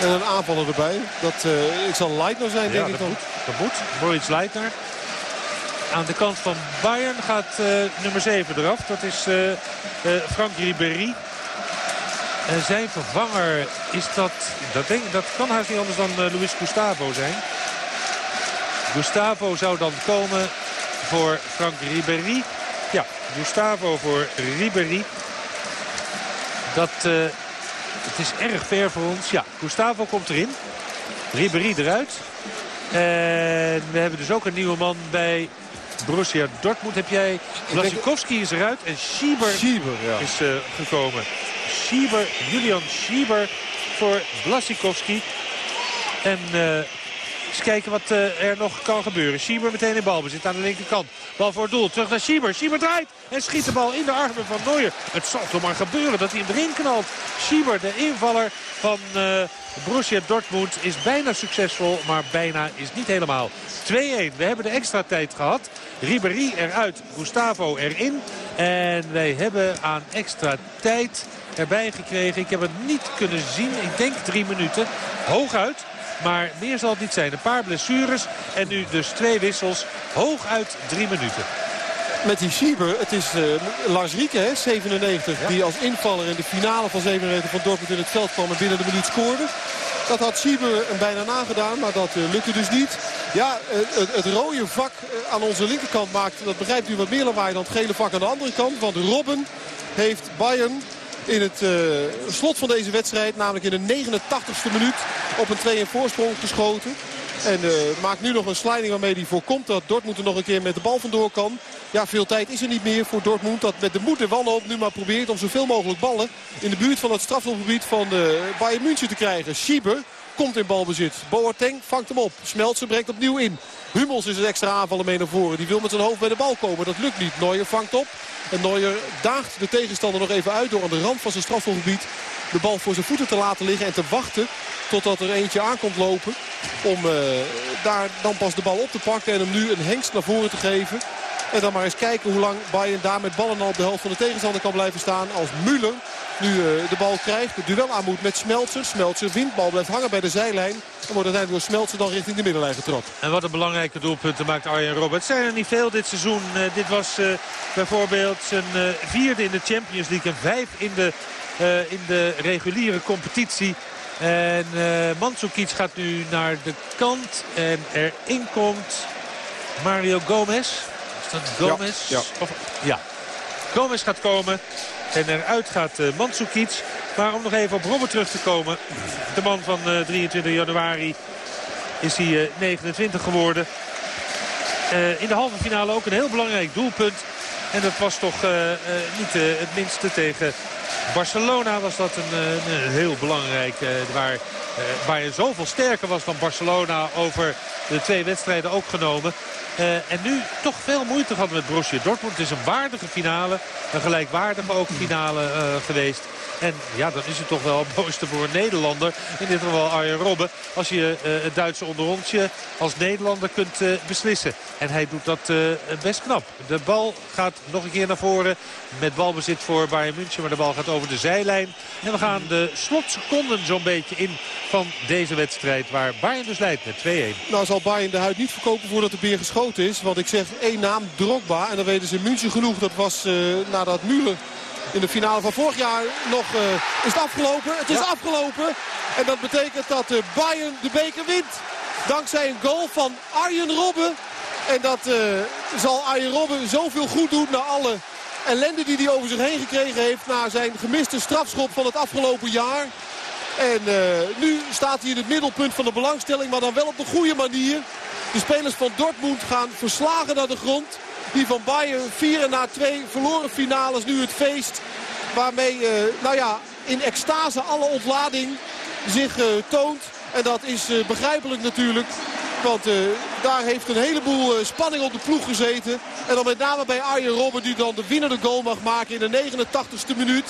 En een aanvaller erbij. Dat uh, ik zal Leitner zijn, denk ik dan. Moet, dat moet. Moritz Leitner. Aan de kant van Bayern gaat uh, nummer 7 eraf. Dat is uh, Frank Ribéry. En zijn vervanger is dat... Dat, denk, dat kan haast niet anders dan Luis Gustavo zijn. Gustavo zou dan komen voor Frank Ribéry. Gustavo voor Ribéry. Dat, uh, het is erg ver voor ons. Ja, Gustavo komt erin. Ribéry eruit. En we hebben dus ook een nieuwe man bij Borussia Dortmund. Heb jij... Blasikowski is eruit en Schieber, Schieber ja. is uh, gekomen. Schieber, Julian Schieber voor Blasikowski. En... Uh, eens kijken wat uh, er nog kan gebeuren. Schieber meteen in balbezit aan de linkerkant. Bal voor het doel. Terug naar Schieber. Schieber draait en schiet de bal in de armen van Neuer. Het zal toch maar gebeuren dat hij hem erin knalt. Schieber, de invaller van uh, Borussia Dortmund, is bijna succesvol. Maar bijna is niet helemaal. 2-1. We hebben de extra tijd gehad. Ribéry eruit, Gustavo erin. En wij hebben aan extra tijd erbij gekregen. Ik heb het niet kunnen zien. Ik denk drie minuten. Hooguit. Maar meer zal het niet zijn. Een paar blessures en nu dus twee wissels. Hooguit drie minuten. Met die Schieber, het is uh, Lars Rieke, hè, 97, die als invaller in de finale van 97 van Dortmund in het veld kwam en binnen de minuut scoorde. Dat had Schieber hem bijna nagedaan, maar dat uh, lukte dus niet. Ja, uh, het, het, rode vak aan onze linkerkant maakt, dat begrijpt u wat meer lawaai dan het gele vak aan de andere kant. Want Robben heeft Bayern in het uh, slot van deze wedstrijd. Namelijk in de 89ste minuut op een 2-1 voorsprong geschoten. En uh, maakt nu nog een sliding waarmee hij voorkomt dat Dortmund er nog een keer met de bal vandoor kan. Ja, veel tijd is er niet meer voor Dortmund. Dat met de moed en wanhoop nu maar probeert om zoveel mogelijk ballen in de buurt van het strafhofgebied van de Bayern München te krijgen. Schieber komt in balbezit. Boateng vangt hem op. Smeltsen brengt opnieuw in. Hummels is het extra aanvallen mee naar voren. Die wil met zijn hoofd bij de bal komen. Dat lukt niet. Neuer vangt op. En Neuer daagt de tegenstander nog even uit door aan de rand van zijn strafhofgebied de bal voor zijn voeten te laten liggen en te wachten totdat er eentje aankomt lopen. Om uh, daar dan pas de bal op te pakken en hem nu een hengst naar voren te geven. En dan maar eens kijken hoe lang Bayern daar met ballen al op de helft van de tegenstander kan blijven staan. Als Müller nu uh, de bal krijgt, het duel aan moet met Smeltzer. Smeltzer wint, bal blijft hangen bij de zijlijn. En wordt uiteindelijk door Smeltzer dan richting de middenlijn getrapt. En wat een belangrijke doelpunten maakt Arjen. Het zijn er niet veel dit seizoen. Uh, dit was uh, bijvoorbeeld zijn vierde in de Champions League en vijf in de, in de reguliere competitie. En uh, Mandzukic gaat nu naar de kant. En erin komt Mario Gomez. Is dat Gomez? Ja. Of, ja. Gomez gaat komen. En eruit gaat uh, Mandzukic. Maar om nog even op Robben terug te komen. De man van uh, 23 januari is hij uh, 29 geworden. In de halve finale ook een heel belangrijk doelpunt. En dat was toch niet het minste tegen Barcelona. Was dat een, een heel belangrijk. waar Bayern zoveel sterker was dan Barcelona over de twee wedstrijden ook genomen. Uh, en nu toch veel moeite gehad met Borussia Dortmund. Het is een waardige finale. Een gelijkwaardige ook finale uh, geweest. En ja, dan is het toch wel het mooiste voor een Nederlander. In dit geval Arjen Robben. Als je uh, het Duitse onderrondje als Nederlander kunt beslissen. En hij doet dat best knap. De bal gaat nog een keer naar voren. Met balbezit voor Bayern München. Maar de bal gaat over de zijlijn. En we gaan de slotseconden zo'n beetje in van deze wedstrijd. Waar Bayern dus leidt met 2-1. Nou zal Bayern de huid niet verkopen voordat de beer geschoten is. Want ik zeg één naam, Drogba. En dan weten ze in München genoeg. Dat was nadat Müller in de finale van vorig jaar nog uh, is het afgelopen. Het is ja. afgelopen. En dat betekent dat uh, Bayern de beker wint. Dankzij een goal van Arjen Robben. En dat zal Arjen Robben zoveel goed doen na alle ellende die hij over zich heen gekregen heeft. Na zijn gemiste strafschop van het afgelopen jaar. En nu staat hij in het middelpunt van de belangstelling. Maar dan wel op de goede manier. De spelers van Dortmund gaan verslagen naar de grond. Die van Bayern vieren na twee verloren finales nu het feest. Waarmee, uh, nou ja, in extase alle ontlading zich uh, toont. En dat is uh, begrijpelijk natuurlijk. Want daar heeft een heleboel spanning op de ploeg gezeten. En dan met name bij Arjen Robben die dan de winnende goal mag maken in de 89ste minuut.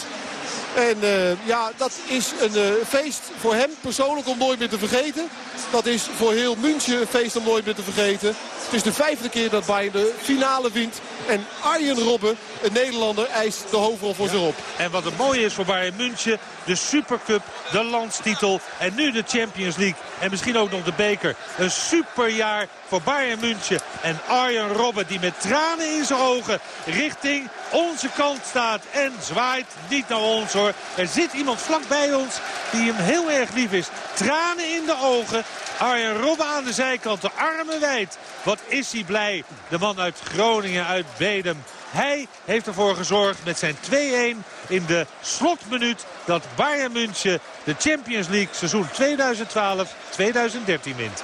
En uh, ja, dat is een uh, feest voor hem persoonlijk om nooit meer te vergeten. Dat is voor heel München een feest om nooit meer te vergeten. Het is de vijfde keer dat Bayern de finale wint. En Arjen Robben, een Nederlander, eist de hoofdrol voor ja. zich op. En wat het mooie is voor Bayern München, de Supercup, de landstitel en nu de Champions League. En misschien ook nog de beker. Een superjaar voor Bayern München. En Arjen Robben die met tranen in zijn ogen richting onze kant staat. En zwaait niet naar ons hoor. Er zit iemand vlak bij ons die hem heel erg lief is. Tranen in de ogen. Arjen Robben aan de zijkant, de armen wijd. Wat is hij blij. De man uit Groningen, uit Bedem. Hij heeft ervoor gezorgd met zijn 2-1 in de slotminuut dat Bayern München de Champions League seizoen 2012-2013 wint.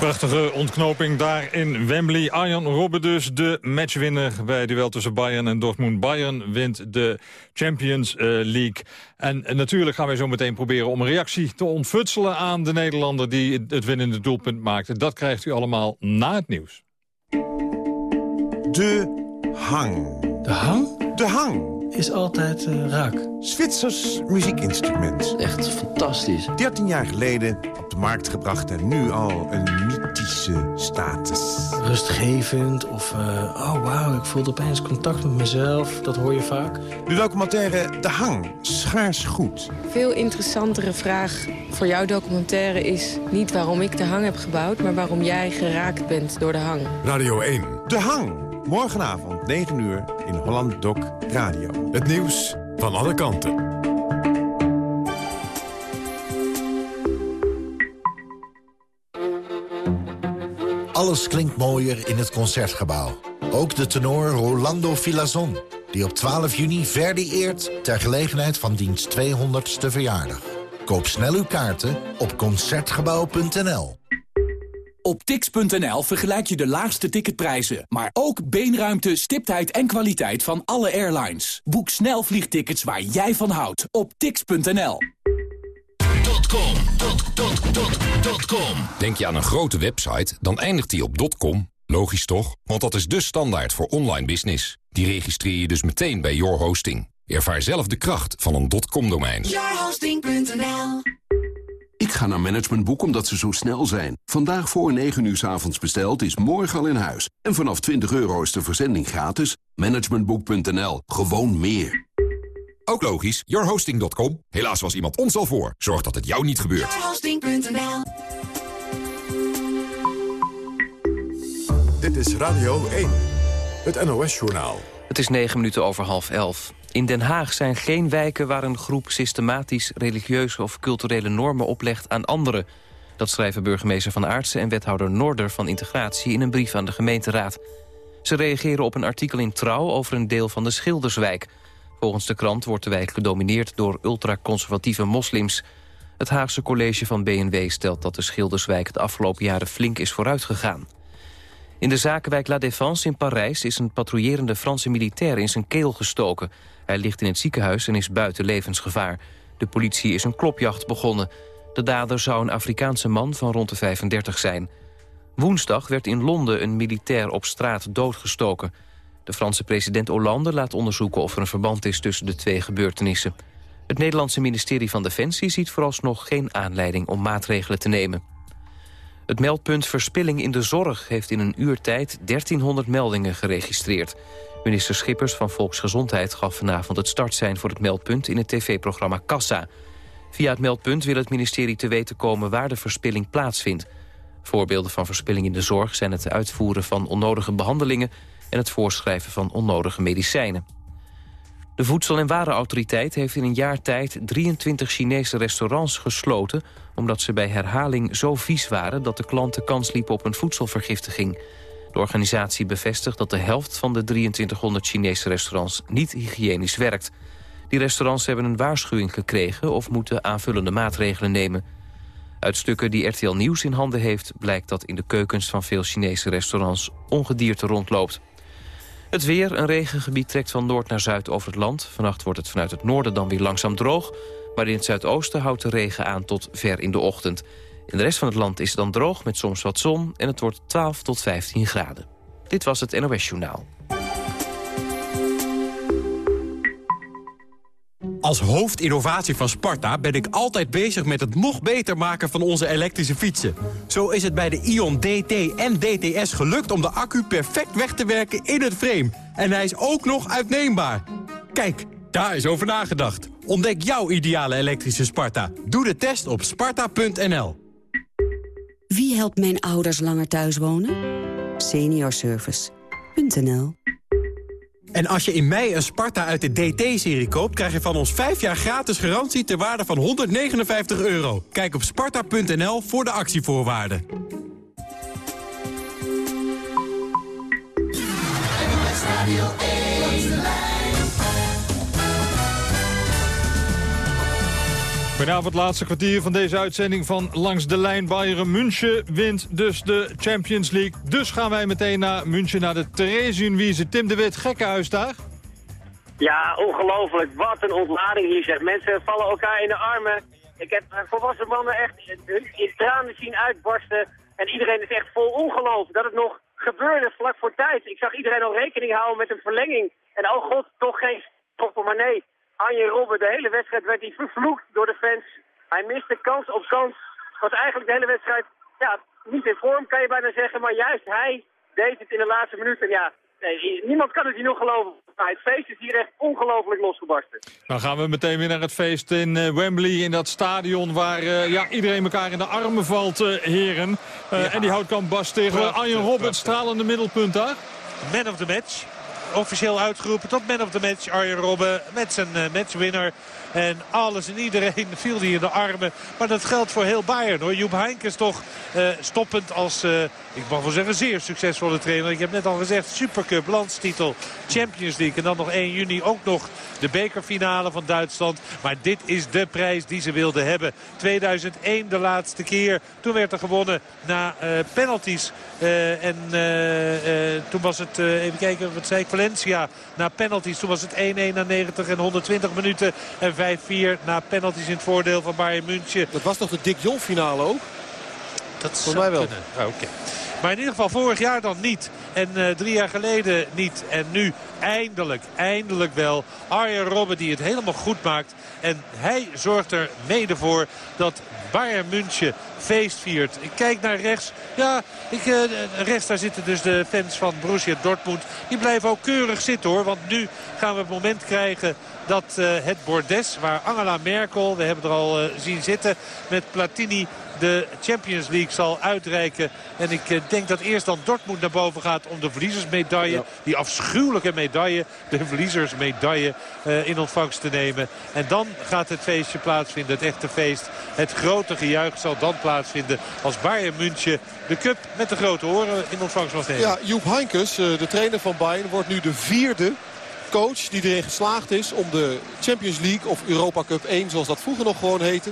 Prachtige ontknoping daar in Wembley. Arjan Robben dus, de matchwinner bij het duel tussen Bayern en Dortmund. Bayern wint de Champions uh, League. En, en, natuurlijk gaan wij zo meteen proberen om een reactie te ontfutselen aan de Nederlander die het winnende doelpunt maakte. Dat krijgt u allemaal na het nieuws. De Hang. De Hang? De Hang is altijd uh, raak. Zwitsers muziekinstrument. Echt fantastisch. 13 jaar geleden op de markt gebracht en nu al een mythische status. Rustgevend of, uh, oh wauw, ik voelde opeens contact met mezelf. Dat hoor je vaak. De documentaire De Hang, schaars goed. Veel interessantere vraag voor jouw documentaire is niet waarom ik De Hang heb gebouwd... maar waarom jij geraakt bent door De Hang. Radio 1. De Hang. Morgenavond, 9 uur, in Holland Doc Radio. Het nieuws van alle kanten. Alles klinkt mooier in het Concertgebouw. Ook de tenor Rolando Filazon, die op 12 juni Verdi eert... ter gelegenheid van diens 200ste verjaardag. Koop snel uw kaarten op Concertgebouw.nl. Op tix.nl vergelijk je de laagste ticketprijzen, maar ook beenruimte, stiptheid en kwaliteit van alle airlines. Boek snel vliegtickets waar jij van houdt op tix.nl. Denk je aan een grote website, dan eindigt die op .com. Logisch toch? Want dat is de standaard voor online business. Die registreer je dus meteen bij Your Hosting. Ervaar zelf de kracht van een .com-domein. Yourhosting.nl Ik ga naar Managementboek omdat ze zo snel zijn. Vandaag voor 9 uur s avonds besteld is morgen al in huis. En vanaf 20 euro is de verzending gratis. Managementboek.nl. Gewoon meer. Ook logisch, yourhosting.com. Helaas was iemand ons al voor. Zorg dat het jou niet gebeurt. Yourhosting.nl Dit is Radio 1. Het NOS-journaal. Het is negen minuten over half elf. In Den Haag zijn geen wijken waar een groep systematisch religieuze of culturele normen oplegt aan anderen. Dat schrijven burgemeester Van Aartsen en wethouder Noorder van Integratie in een brief aan de gemeenteraad. Ze reageren op een artikel in Trouw over een deel van de Schilderswijk. Volgens de krant wordt de wijk gedomineerd door ultraconservatieve moslims. Het Haagse college van BNW stelt dat de Schilderswijk de afgelopen jaren flink is vooruitgegaan. In de zakenwijk La Défense in Parijs is een patrouillerende Franse militair in zijn keel gestoken. Hij ligt in het ziekenhuis en is buiten levensgevaar. De politie is een klopjacht begonnen. De dader zou een Afrikaanse man van rond de 35 zijn. Woensdag werd in Londen een militair op straat doodgestoken. De Franse president Hollande laat onderzoeken of er een verband is tussen de twee gebeurtenissen. Het Nederlandse ministerie van Defensie ziet vooralsnog geen aanleiding om maatregelen te nemen. Het meldpunt Verspilling in de Zorg heeft in een uur tijd 1300 meldingen geregistreerd. Minister Schippers van Volksgezondheid gaf vanavond het startsein voor het meldpunt in het tv-programma Kassa. Via het meldpunt wil het ministerie te weten komen waar de verspilling plaatsvindt. Voorbeelden van verspilling in de zorg zijn het uitvoeren van onnodige behandelingen en het voorschrijven van onnodige medicijnen. De Voedsel- en Warenautoriteit heeft in een jaar tijd 23 Chinese restaurants gesloten... omdat ze bij herhaling zo vies waren dat de klanten kans liepen op een voedselvergiftiging. De organisatie bevestigt dat de helft van de 2300 Chinese restaurants niet hygiënisch werkt. Die restaurants hebben een waarschuwing gekregen of moeten aanvullende maatregelen nemen. Uit stukken die RTL Nieuws in handen heeft... blijkt dat in de keukens van veel Chinese restaurants ongedierte rondloopt. Het weer, een regengebied trekt van noord naar zuid over het land. Vannacht wordt het vanuit het noorden dan weer langzaam droog. Maar in het zuidoosten houdt de regen aan tot ver in de ochtend. In de rest van het land is het dan droog met soms wat zon... en het wordt 12 tot 15 graden. Dit was het NOS Journaal. Als hoofdinnovatie van Sparta ben ik altijd bezig met het nog beter maken van onze elektrische fietsen. Zo is het bij de Ion DT en DTS gelukt om de accu perfect weg te werken in het frame. En hij is ook nog uitneembaar. Kijk, daar is over nagedacht. Ontdek jouw ideale elektrische Sparta. Doe de test op sparta.nl. Wie helpt mijn ouders langer thuis wonen? Seniorservice.nl En als je in mei een Sparta uit de DT-serie koopt... krijg je van ons 5 jaar gratis garantie ter waarde van 159 euro. Kijk op sparta.nl voor de actievoorwaarden. Vanavond het laatste kwartier van deze uitzending van Langs de Lijn. Bayern München wint dus de Champions League. Dus gaan wij meteen naar München, naar de Theresienwiese. Tim de Wit, gekkenhuis daar? Ja, ongelooflijk. Wat een ontlading hier, zeg. Mensen vallen elkaar in de armen. Ik heb volwassen mannen echt in tranen zien uitbarsten. En iedereen is echt vol ongeloof dat het nog gebeurde vlak voor tijd. Ik zag iedereen al rekening houden met een verlenging. En oh god, toch geen stoppen. Maar nee, Anje Robben, de hele wedstrijd werd hij vervloekt door de fans. Hij miste kans op kans. Was eigenlijk de hele wedstrijd ja, niet in vorm, kan je bijna zeggen. Maar juist hij deed het in de laatste minuut. En ja, nee, niemand kan het hier nog geloven. Maar het feest is hier echt ongelooflijk losgebarsten. Dan gaan we meteen weer naar het feest in uh, Wembley, in dat stadion waar uh, ja, iedereen elkaar in de armen valt, uh, heren. Ja. En die houtkamp Bas tegen Arjen Robben, stralende middelpunt daar. Man of the match officieel uitgeroepen tot man of the match. Arjen Robben met zijn uh, matchwinner. En alles en iedereen viel die in de armen. Maar dat geldt voor heel Bayern hoor. Joep Heinkes toch uh, stoppend als, uh, ik mag wel zeggen, zeer succesvolle trainer. Ik heb net al gezegd, Supercup, landstitel, Champions League. En dan nog 1 juni ook nog de bekerfinale van Duitsland. Maar dit is de prijs die ze wilden hebben. 2001 de laatste keer. Toen werd er gewonnen na penalties. en toen was het, even kijken, wat zei ik, Valencia na penalties. Toen was het 1-1 na 90 en 120 minuten. En 5-4 na penalties in het voordeel van Bayern München. Dat was toch de Dick Jong finale ook? Dat zou mij wel. Oh, Oké. Okay. Maar in ieder geval vorig jaar dan niet. En uh, drie jaar geleden niet. En nu eindelijk, eindelijk wel. Arjen Robben die het helemaal goed maakt. En hij zorgt er mede voor dat Bayern München feest viert. Ik kijk naar rechts. Ja, ik, uh, rechts daar zitten dus de fans van Borussia Dortmund. Die blijven ook keurig zitten hoor. Want nu gaan we het moment krijgen dat het bordes waar Angela Merkel, we hebben er al zien zitten met Platini de Champions League zal uitreiken. En ik eh, denk dat eerst dan Dortmund naar boven gaat om de verliezersmedaille. Die afschuwelijke medaille, de verliezersmedaille uh, in ontvangst te nemen. En dan gaat het feestje plaatsvinden, het echte feest. Het grote gejuich zal dan plaatsvinden als Bayern München de cup met de grote oren in ontvangst mag nemen. Ja, Joep Heinkes, eh, de trainer van Bayern, wordt nu de vierde coach die erin geslaagd is om de Champions League of Europa Cup 1, zoals dat vroeger nog gewoon heette,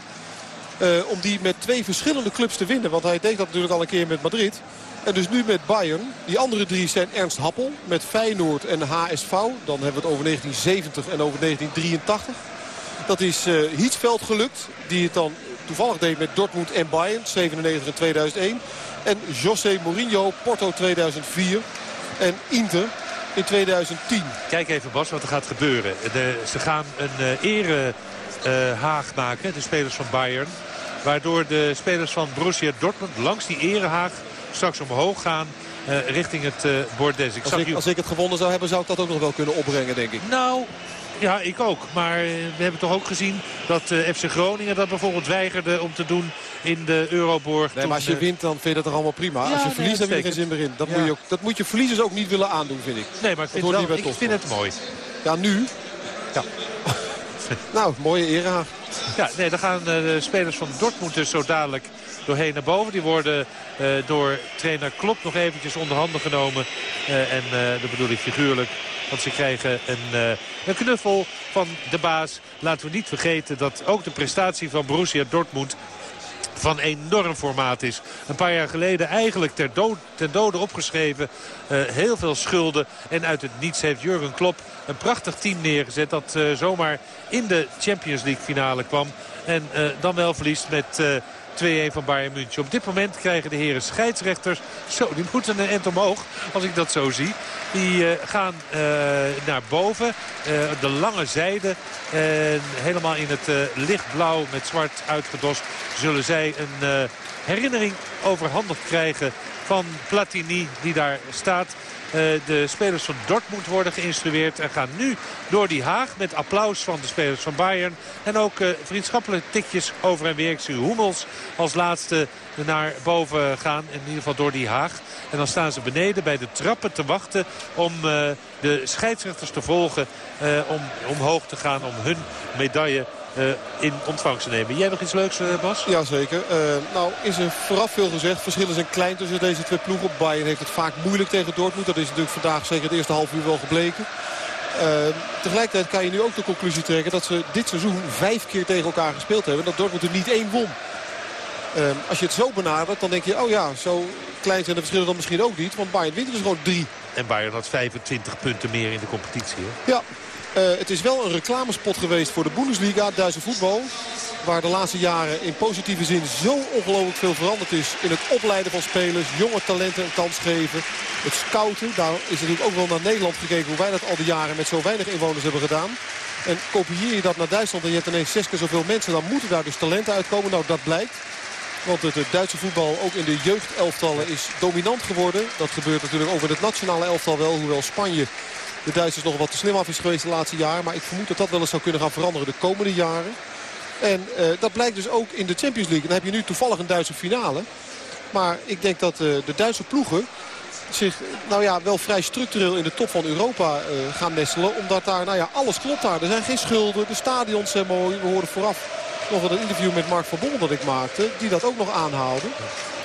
om die met twee verschillende clubs te winnen. Want hij deed dat natuurlijk al een keer met Madrid. En dus nu met Bayern. Die andere drie zijn Ernst Happel met Feyenoord en HSV. Dan hebben we het over 1970 en over 1983. Dat is uh, Hietsveld gelukt. Die het dan toevallig deed met Dortmund en Bayern. 97 en 2001. En José Mourinho, Porto 2004. En Inter in 2010. Kijk even Bas wat er gaat gebeuren. De, ze gaan een uh, ere haag maken, de spelers van Bayern. Waardoor de spelers van Borussia Dortmund langs die erehaag straks omhoog gaan uh, richting het uh, bordes. Ik als, ik, als ik het gewonnen zou hebben, zou ik dat ook nog wel kunnen opbrengen, denk ik. Nou, ja, ik ook. Maar we hebben toch ook gezien dat uh, FC Groningen dat bijvoorbeeld weigerde om te doen in de Euroborg. Nee, maar als je wint, dan vind je dat toch allemaal prima. Ja, als je verliest, dan heb je geen zin meer in. Dat, ja. moet je ook, dat moet je verliezers ook niet willen aandoen, vind ik. Nee, maar ik vind, wel, ik vind het mooi. Ja, nu. Ja. nou, mooie erehaag. Ja, nee, dan gaan de spelers van Dortmund dus zo dadelijk doorheen naar boven. Die worden uh, door trainer Klopp nog eventjes onder handen genomen. Uh, en uh, dat bedoel ik figuurlijk. Want ze krijgen een, een knuffel van de baas. Laten we niet vergeten dat ook de prestatie van Borussia Dortmund van enorm formaat is. Een paar jaar geleden eigenlijk ter, dood, ten dode opgeschreven. Uh, heel veel schulden. En uit het niets heeft Jurgen Klopp een prachtig team neergezet. Dat uh, zomaar in de Champions League finale kwam. En uh, dan wel verliest met 2-1 van Bayern München. Op dit moment krijgen de heren scheidsrechters... Zo, die moeten een end omhoog, als ik dat zo zie. Die uh, gaan uh, naar boven. Uh, de lange zijde. helemaal in het lichtblauw met zwart uitgedost. Zullen zij een herinnering overhandigd krijgen van Platini die daar staat. Uh, de spelers van Dortmund worden geïnstrueerd. En gaan nu door die Haag met applaus van de spelers van Bayern. En ook uh, vriendschappelijke tikjes over en weer. Ik zie Hummels als laatste naar boven gaan. In ieder geval door die Haag. En dan staan ze beneden bij de trappen te wachten om uh, de scheidsrechters te volgen. om omhoog te gaan om hun medaille uh, in ontvangst te nemen. Jij nog iets leuks, Bas? Jazeker. Uh, nou, is er vooraf veel gezegd. Verschillen zijn klein tussen deze twee ploegen. Bayern heeft het vaak moeilijk tegen Dortmund. Dat is natuurlijk vandaag zeker het eerste half uur wel gebleken. tegelijkertijd kan je nu ook de conclusie trekken dat ze dit seizoen vijf keer tegen elkaar gespeeld hebben. Dat Dortmund er niet één won. Als je het zo benadert, dan denk je, oh ja, zo klein zijn de verschillen dan misschien ook niet. Want Bayern wint dus gewoon drie. En Bayern had 25 punten meer in de competitie. Hè? Ja, uh, het is wel een reclamespot geweest voor de Bundesliga, Duitse voetbal. Waar de laatste jaren in positieve zin zo ongelooflijk veel veranderd is in het opleiden van spelers. Jonge talenten een kans geven. Het scouten, daar is natuurlijk ook wel naar Nederland gekeken hoe wij dat al die jaren met zo weinig inwoners hebben gedaan. En kopieer je dat naar Duitsland en je hebt ineens zes keer zoveel mensen, dan moeten daar dus talenten uitkomen. Nou, dat blijkt. Want het, Duitse voetbal ook in de jeugdelftallen is dominant geworden. Dat gebeurt natuurlijk in het nationale elftal wel. Hoewel Spanje de Duitsers nog wat te slim af is geweest de laatste jaar. Maar ik vermoed dat dat wel eens zou kunnen gaan veranderen de komende jaren. En uh, dat blijkt dus ook in de Champions League. Dan heb je nu toevallig een Duitse finale. Maar ik denk dat uh, de Duitse ploegen zich nou ja, wel vrij structureel in de top van Europa uh, gaan nestelen. Omdat daar, nou ja, alles klopt daar. Er zijn geen schulden, de stadions zijn mooi. We hoorden vooraf nog een interview met Mark van Bommel dat ik maakte. Die dat ook nog aanhaalde.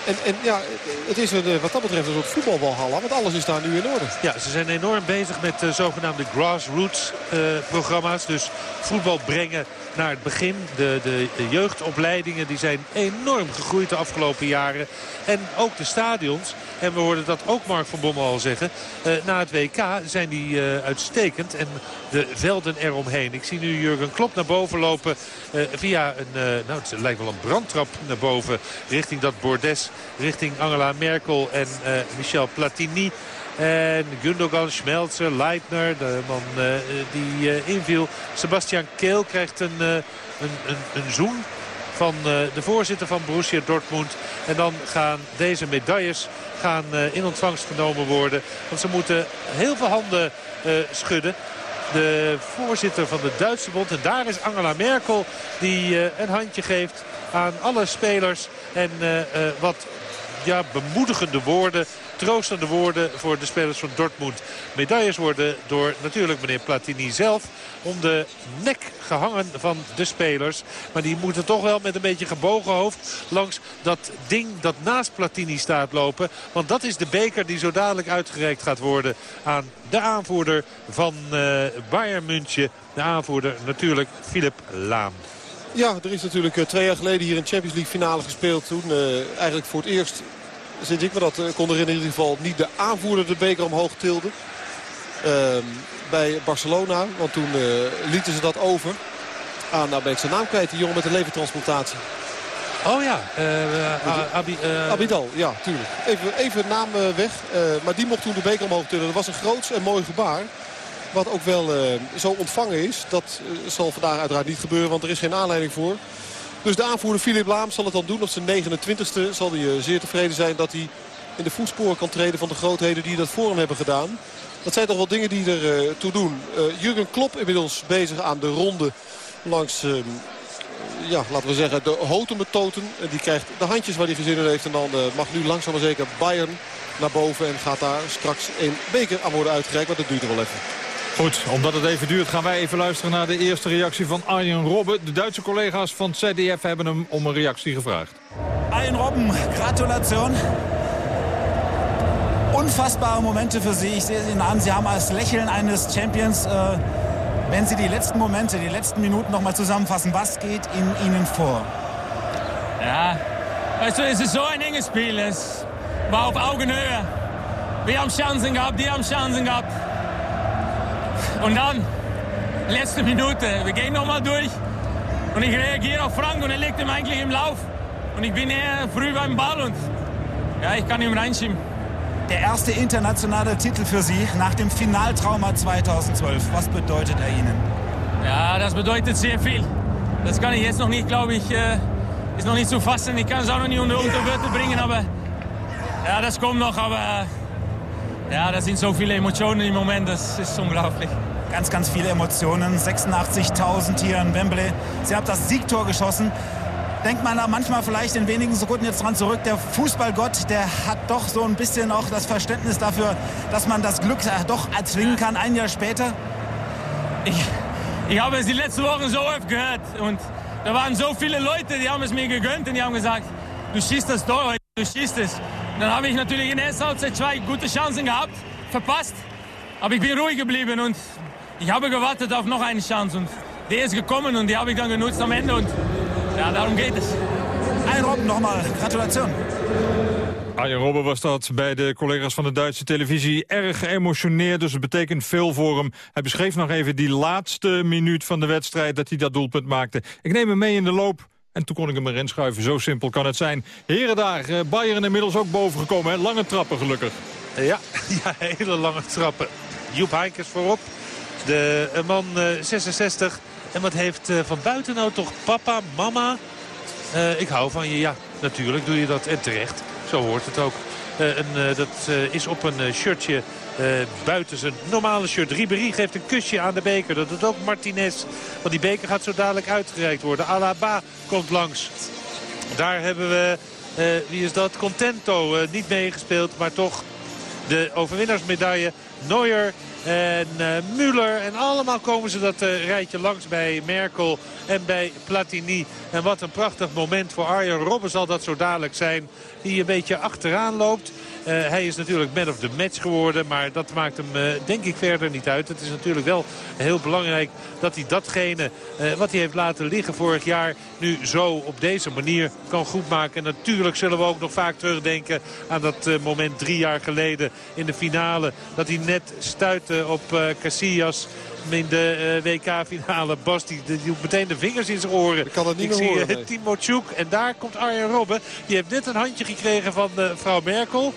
En, en ja, het is een, wat dat betreft een soort voetbalwalhalla. Want alles is daar nu in orde. Ja, ze zijn enorm bezig met de zogenaamde grassroots uh, programma's. Dus voetbal brengen naar het begin. De, de, de, jeugdopleidingen die zijn enorm gegroeid de afgelopen jaren. En ook de stadions. En we hoorden dat ook Mark van Bommel al zeggen. Uh, na het WK zijn die uh, uitstekend. En de velden eromheen. Ik zie nu Jurgen Klopp naar boven lopen. Uh, via een, nou het lijkt wel een brandtrap naar boven. Richting dat bordes. Richting Angela Merkel en Michel Platini. En Gundogan, Schmelzer, Leitner, de man uh, die uh, inviel. Sebastian Keel krijgt een, een, een, een, zoen van de voorzitter van Borussia Dortmund. En dan gaan deze medailles gaan, in ontvangst genomen worden. Want ze moeten heel veel handen schudden. de voorzitter van de Duitse bond. En daar is Angela Merkel die een handje geeft aan alle spelers. En wat ja, bemoedigende woorden troostende woorden voor de spelers van Dortmund. Medailles worden door natuurlijk meneer Platini zelf om de nek gehangen van de spelers. Maar die moeten toch wel met een beetje gebogen hoofd langs dat ding dat naast Platini staat lopen. Want dat is de beker die zo dadelijk uitgereikt gaat worden aan de aanvoerder van uh, Bayern München. De aanvoerder natuurlijk Philip Laam. Ja, er is natuurlijk uh, twee jaar geleden hier een Champions League finale gespeeld. Toen uh, eigenlijk voor het eerst sinds ik me dat kon herinneren in ieder geval niet de aanvoerder de beker omhoog tilde. Ehm, bij Barcelona, want toen uh, lieten ze dat over aan, nou ben ik zijn naam kwijt, die jongen met de levertransplantatie. Oh ja, uh, Abi, Abidal, ja, tuurlijk. Even, even naam weg, maar die mocht toen de beker omhoog tillen. Dat was een groots en mooi gebaar. Wat ook wel zo ontvangen is. Dat zal vandaag uiteraard niet gebeuren, want er is geen aanleiding voor. Dus de aanvoerder Philip Laam zal het dan doen. Op zijn 29e zal hij eh, zeer tevreden zijn dat hij in de voetsporen kan treden van de grootheden die dat voor hem hebben gedaan. Dat zijn toch wel dingen die er uh, toe doen. Uh, Jurgen Klopp inmiddels bezig aan de ronde langs, uh, ja, laten we zeggen, de Hotemetoten. En die krijgt de handjes waar hij gezin in heeft. En dan mag nu langzaam maar zeker Bayern naar boven. En gaat daar straks een beker aan worden uitgereikt. Maar dat duurt er wel even. Goed, omdat het even duurt gaan wij even luisteren naar de eerste reactie van Arjen Robben. De Duitse collega's van ZDF hebben hem om een reactie gevraagd. Arjen Robben, gratulation. Unfassbare Momente für Sie. Ich sehe Sie an, Sie haben als Lächeln eines Champions. Äh, wenn Sie die letzten Momente, die letzten Minuten noch mal zusammenfassen, was geht in Ihnen vor? Ja, weißt du, es ist so ein enges Spiel. Es war auf Augenhöhe. Wir haben Chancen gehabt, die haben Chancen gehabt. Und dann, letzte Minute, wir gehen nochmal durch. Und ich reagiere auf Frank und er legt ihm eigentlich im Lauf. Und ich bin eher früh beim Ball und ja, ich kann ihm reinschieben. Der erste internationale Titel für Sie nach dem Finaltrauma 2012. Was bedeutet er Ihnen? Ja, das bedeutet sehr viel. Das kann ich jetzt noch nicht, glaube ich, äh, ist noch nicht zu fassen. Ich kann es auch noch nicht unter, unter Wörter bringen, aber ja, das kommt noch. Aber ja, das sind so viele Emotionen im Moment, das ist unglaublich. Ganz, ganz viele Emotionen. 86.000 hier in Wembley. Sie haben das Siegtor geschossen. Denkt man da manchmal vielleicht in wenigen Sekunden jetzt dran zurück, der Fußballgott, der hat doch so ein bisschen auch das Verständnis dafür, dass man das Glück doch erzwingen kann, ein Jahr später? Ich, ich habe es die letzten Wochen so oft gehört und da waren so viele Leute, die haben es mir gegönnt und die haben gesagt, du schießt das Tor, du schießt es. Dann habe ich natürlich in der ersten Halbzeit zwei gute Chancen gehabt, verpasst. Aber ich bin ruhig geblieben und ich habe gewartet auf noch eine Chance. Und der ist gekommen und die habe ich dann genutzt am Ende. Und ja, darum geht es. Ein Robben nogmaals, gratulation. Arjen Robben was dat bij de collega's van de Duitse televisie. Erg geëmotioneerd, dus het betekent veel voor hem. Hij beschreef nog even die laatste minuut van de wedstrijd... dat hij dat doelpunt maakte. Ik neem hem mee in de loop en toen kon ik hem erin schuiven. Zo simpel kan het zijn. Heren daar, eh, Bayern inmiddels ook boven gekomen. Hè? Lange trappen gelukkig. Ja, ja, hele lange trappen. Joep Heinkes voorop. De man 66. Eh, en wat heeft eh, van buiten nou toch papa, mama? ik hou van je, ja. Natuurlijk doe je dat en terecht. Zo hoort het ook. en, dat is op een shirtje buiten zijn normale shirt. Ribéry geeft een kusje aan de beker. Dat doet ook Martinez. Want die beker gaat zo dadelijk uitgereikt worden. Alaba komt langs. Daar hebben we, wie is dat? Contento niet meegespeeld. Maar toch de overwinnaarsmedaille. Neuer en uh, Müller. En allemaal komen ze dat uh, rijtje langs bij Merkel en bij Platini. En wat een prachtig moment voor Arjen Robben zal dat zo dadelijk zijn. Die een beetje achteraan loopt. Uh, hij is natuurlijk man of the match geworden. Maar dat maakt hem uh, denk ik verder niet uit. Het is natuurlijk wel heel belangrijk dat hij datgene uh, wat hij heeft laten liggen vorig jaar... nu zo op deze manier kan goedmaken. En natuurlijk zullen we ook nog vaak terugdenken aan dat moment drie jaar geleden in de finale. Dat hij net stuitte op Casillas in de uh, WK-finale. Bas die, doet meteen de vingers in zijn oren. Ik kan het niet Ik zie horen, uh, Timo Tjoek en daar komt Arjen Robben. Die heeft net een handje gekregen van uh, vrouw Merkel.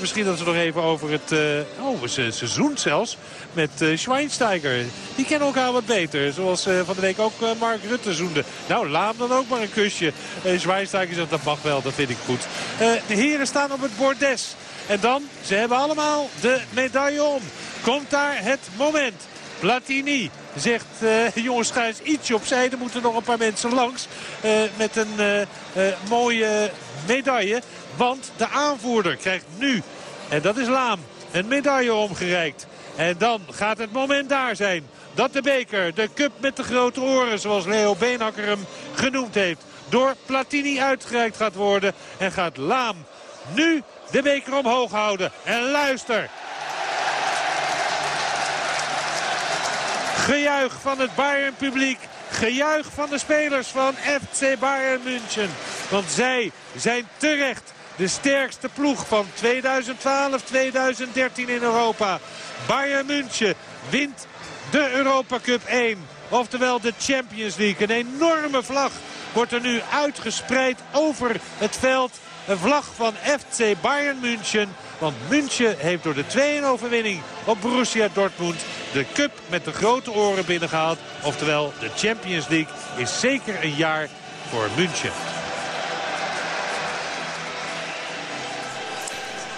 misschien dat ze nog even over het oh, seizoen zelfs met Schweinsteiger. Die kennen elkaar wat beter. Zoals van de week ook Mark Rutte zoende. Nou, laat dan ook maar een kusje. Schweinsteiger zegt dat mag wel, dat vind ik goed. de heren staan op het bordes. En dan, ze hebben allemaal de medaille om. Komt daar het moment Platini zegt, uh, jongens, ga ietsje opzij. Er moeten nog een paar mensen langs uh, met een uh, mooie medaille. Want de aanvoerder krijgt nu, en dat is Laam, een medaille omgereikt. En dan gaat het moment daar zijn dat de beker, de cup met de grote oren, zoals Leo Beenhakker hem genoemd heeft, door Platini uitgereikt gaat worden. En gaat Laam nu de beker omhoog houden. En luister. Gejuich van het Bayern publiek. Gejuich van de spelers van FC Bayern München. Want zij zijn terecht de sterkste ploeg van 2012-2013 in Europa. Bayern München wint de Europa Cup 1. Oftewel de Champions League. Een enorme vlag wordt er nu uitgespreid over het veld. Een vlag van FC Bayern München. Want München heeft door de 2-1 overwinning op Borussia Dortmund de cup met de grote oren binnengehaald. Oftewel de Champions League is zeker een jaar voor München.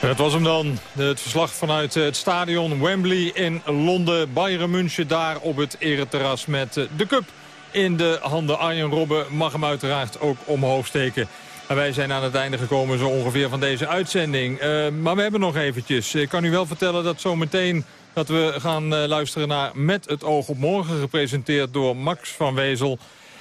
Het was hem dan, het verslag vanuit het stadion Wembley in Londen. Bayern München daar op het ereterras met de cup in de handen. Arjen Robben mag hem uiteraard ook omhoog steken. En wij zijn aan het einde gekomen zo ongeveer van deze uitzending. Uh, maar we hebben nog eventjes. Ik kan u wel vertellen dat zometeen dat we gaan uh, luisteren naar Met het oog op morgen... gepresenteerd door Max van Wezel.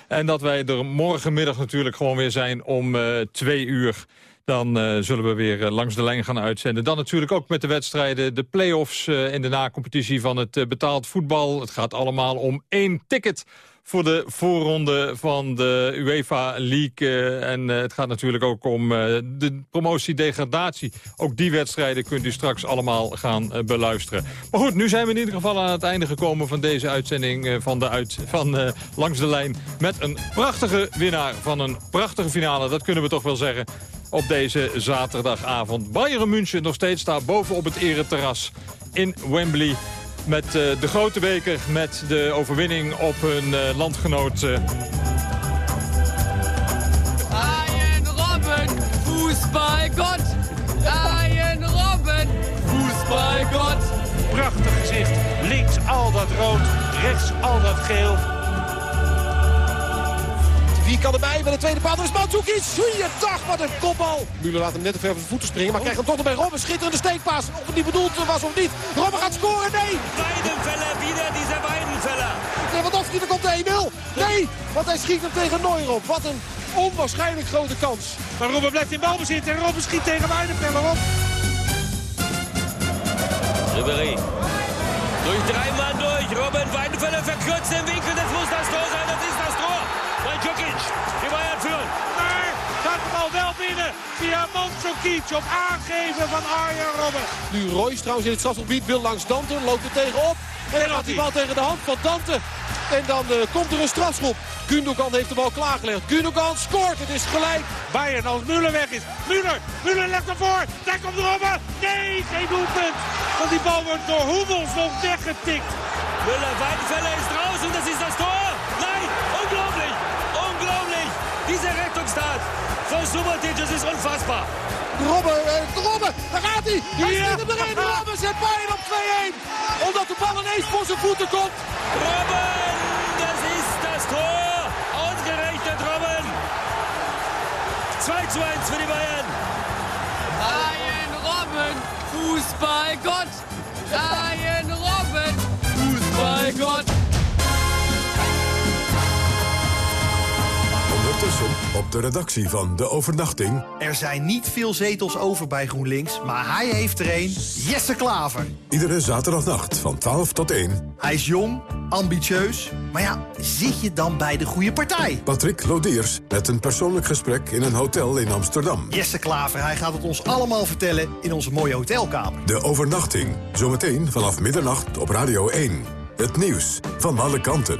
En dat wij er morgenmiddag natuurlijk gewoon weer zijn om uh, twee uur... Dan zullen we weer langs de lijn gaan uitzenden. Dan natuurlijk ook met de wedstrijden, de play-offs in de na-competitie van het betaald voetbal. Het gaat allemaal om één ticket voor de voorronde van de UEFA League. en het gaat natuurlijk ook om de promotie-degradatie. Ook die wedstrijden kunt u straks allemaal gaan beluisteren. Maar goed, nu zijn we in ieder geval aan het einde gekomen van deze uitzending van, de uit, van Langs de Lijn. Met een prachtige winnaar van een prachtige finale, dat kunnen we toch wel zeggen op deze zaterdagavond. Bayern München nog steeds daar boven op het ereterras in Wembley. Met uh, de grote beker, met de overwinning op hun uh, landgenoot. Uh... Arjen Robben, voetbalgod. Arjen Robben, voetbalgod. Prachtig gezicht. Links al dat rood, rechts al dat geel. Wie kan erbij met de tweede paal? Er is Mandzukic. Goeiedag, wat een kopbal. Müller laat hem net te ver van zijn voeten springen. Maar krijgt hem toch nog bij Robben. Schitterende steekpaas. Of het niet bedoeld was of niet. Robben gaat scoren. Nee. Weidenfeller, wieder dieser Weidenfeller. Lewandowski, er komt de 1-0. Nee, want hij schiet hem tegen Neuer op. Wat een onwaarschijnlijk grote kans. Maar Robben blijft in balbezit. En Robben schiet tegen Weidenfeller op. Ribéry. Durch drei Mann durch. Robben Weidenfeller verkürzt den Winkel. Das muss das Tor sein. Das ist das Tor. Mandzukic, die Bayern führen. Maar gaat de bal wel binnen via Mandzukic op aangeven van Arjen Robben. Nu Royce trouwens in het strafgebied wil langs Dante. Loopt er tegenop. En dan gaat die bal tegen de hand van Dante. En dan uh, komt er een strafschop. Gundogan heeft de bal klaargelegd. Gundogan scoort. Het is gelijk. Bayern als Müller weg is. Müller. Müller legt ervoor. Daar komt Robben. Nee, geen doelpunt. Want die bal wordt door Hoevels nog weggetikt. Müller, Weidenfeller ist draußen. Das ist das Tor. Rettungstat von Subotic, das ist unfassbar. Robben, eh, Robben, daar gaat hij. Hij ja. schiet hem erin. Robben zet Bayern op 2-1. Omdat de bal ineens voor zijn voeten komt. Robben, das ist das Tor. Ausgerechnet Robben. 2 zu 1 für die Bayern. Arjen Robben, Fußballgott. Arjen Robben, Fußballgott. Op de redactie van De Overnachting... Er zijn niet veel zetels over bij GroenLinks, maar hij heeft er een. Jesse Klaver. Iedere zaterdagnacht van 12 tot 1. Hij is jong, ambitieus, maar ja, zit je dan bij de goede partij? Patrick Lodiers met een persoonlijk gesprek in een hotel in Amsterdam. Jesse Klaver, hij gaat het ons allemaal vertellen in onze mooie hotelkamer. De Overnachting, zometeen vanaf middernacht op Radio 1. Het nieuws van alle kanten.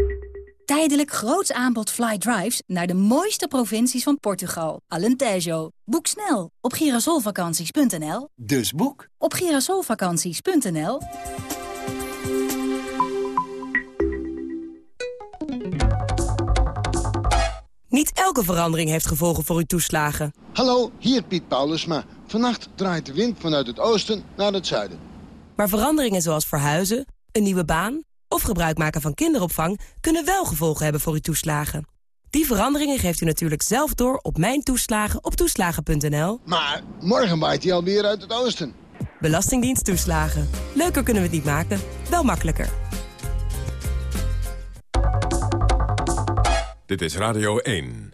Tijdelijk groots aanbod fly drives naar de mooiste provincies van Portugal. Alentejo. Boek snel op girasolvakanties.nl. Dus boek. Op girasolvakanties.nl. Niet elke verandering heeft gevolgen voor uw toeslagen. Hallo, hier Piet Paulusma. Vannacht draait de wind vanuit het oosten naar het zuiden. Maar veranderingen zoals verhuizen, een nieuwe baan of gebruik maken van kinderopvang kunnen wel gevolgen hebben voor uw toeslagen. Die veranderingen geeft u natuurlijk zelf door op Mijn Toeslagen op toeslagen.nl. Maar morgen waait hij alweer uit het oosten. Belastingdienst toeslagen. Leuker kunnen we het niet maken, wel makkelijker. Dit is Radio 1.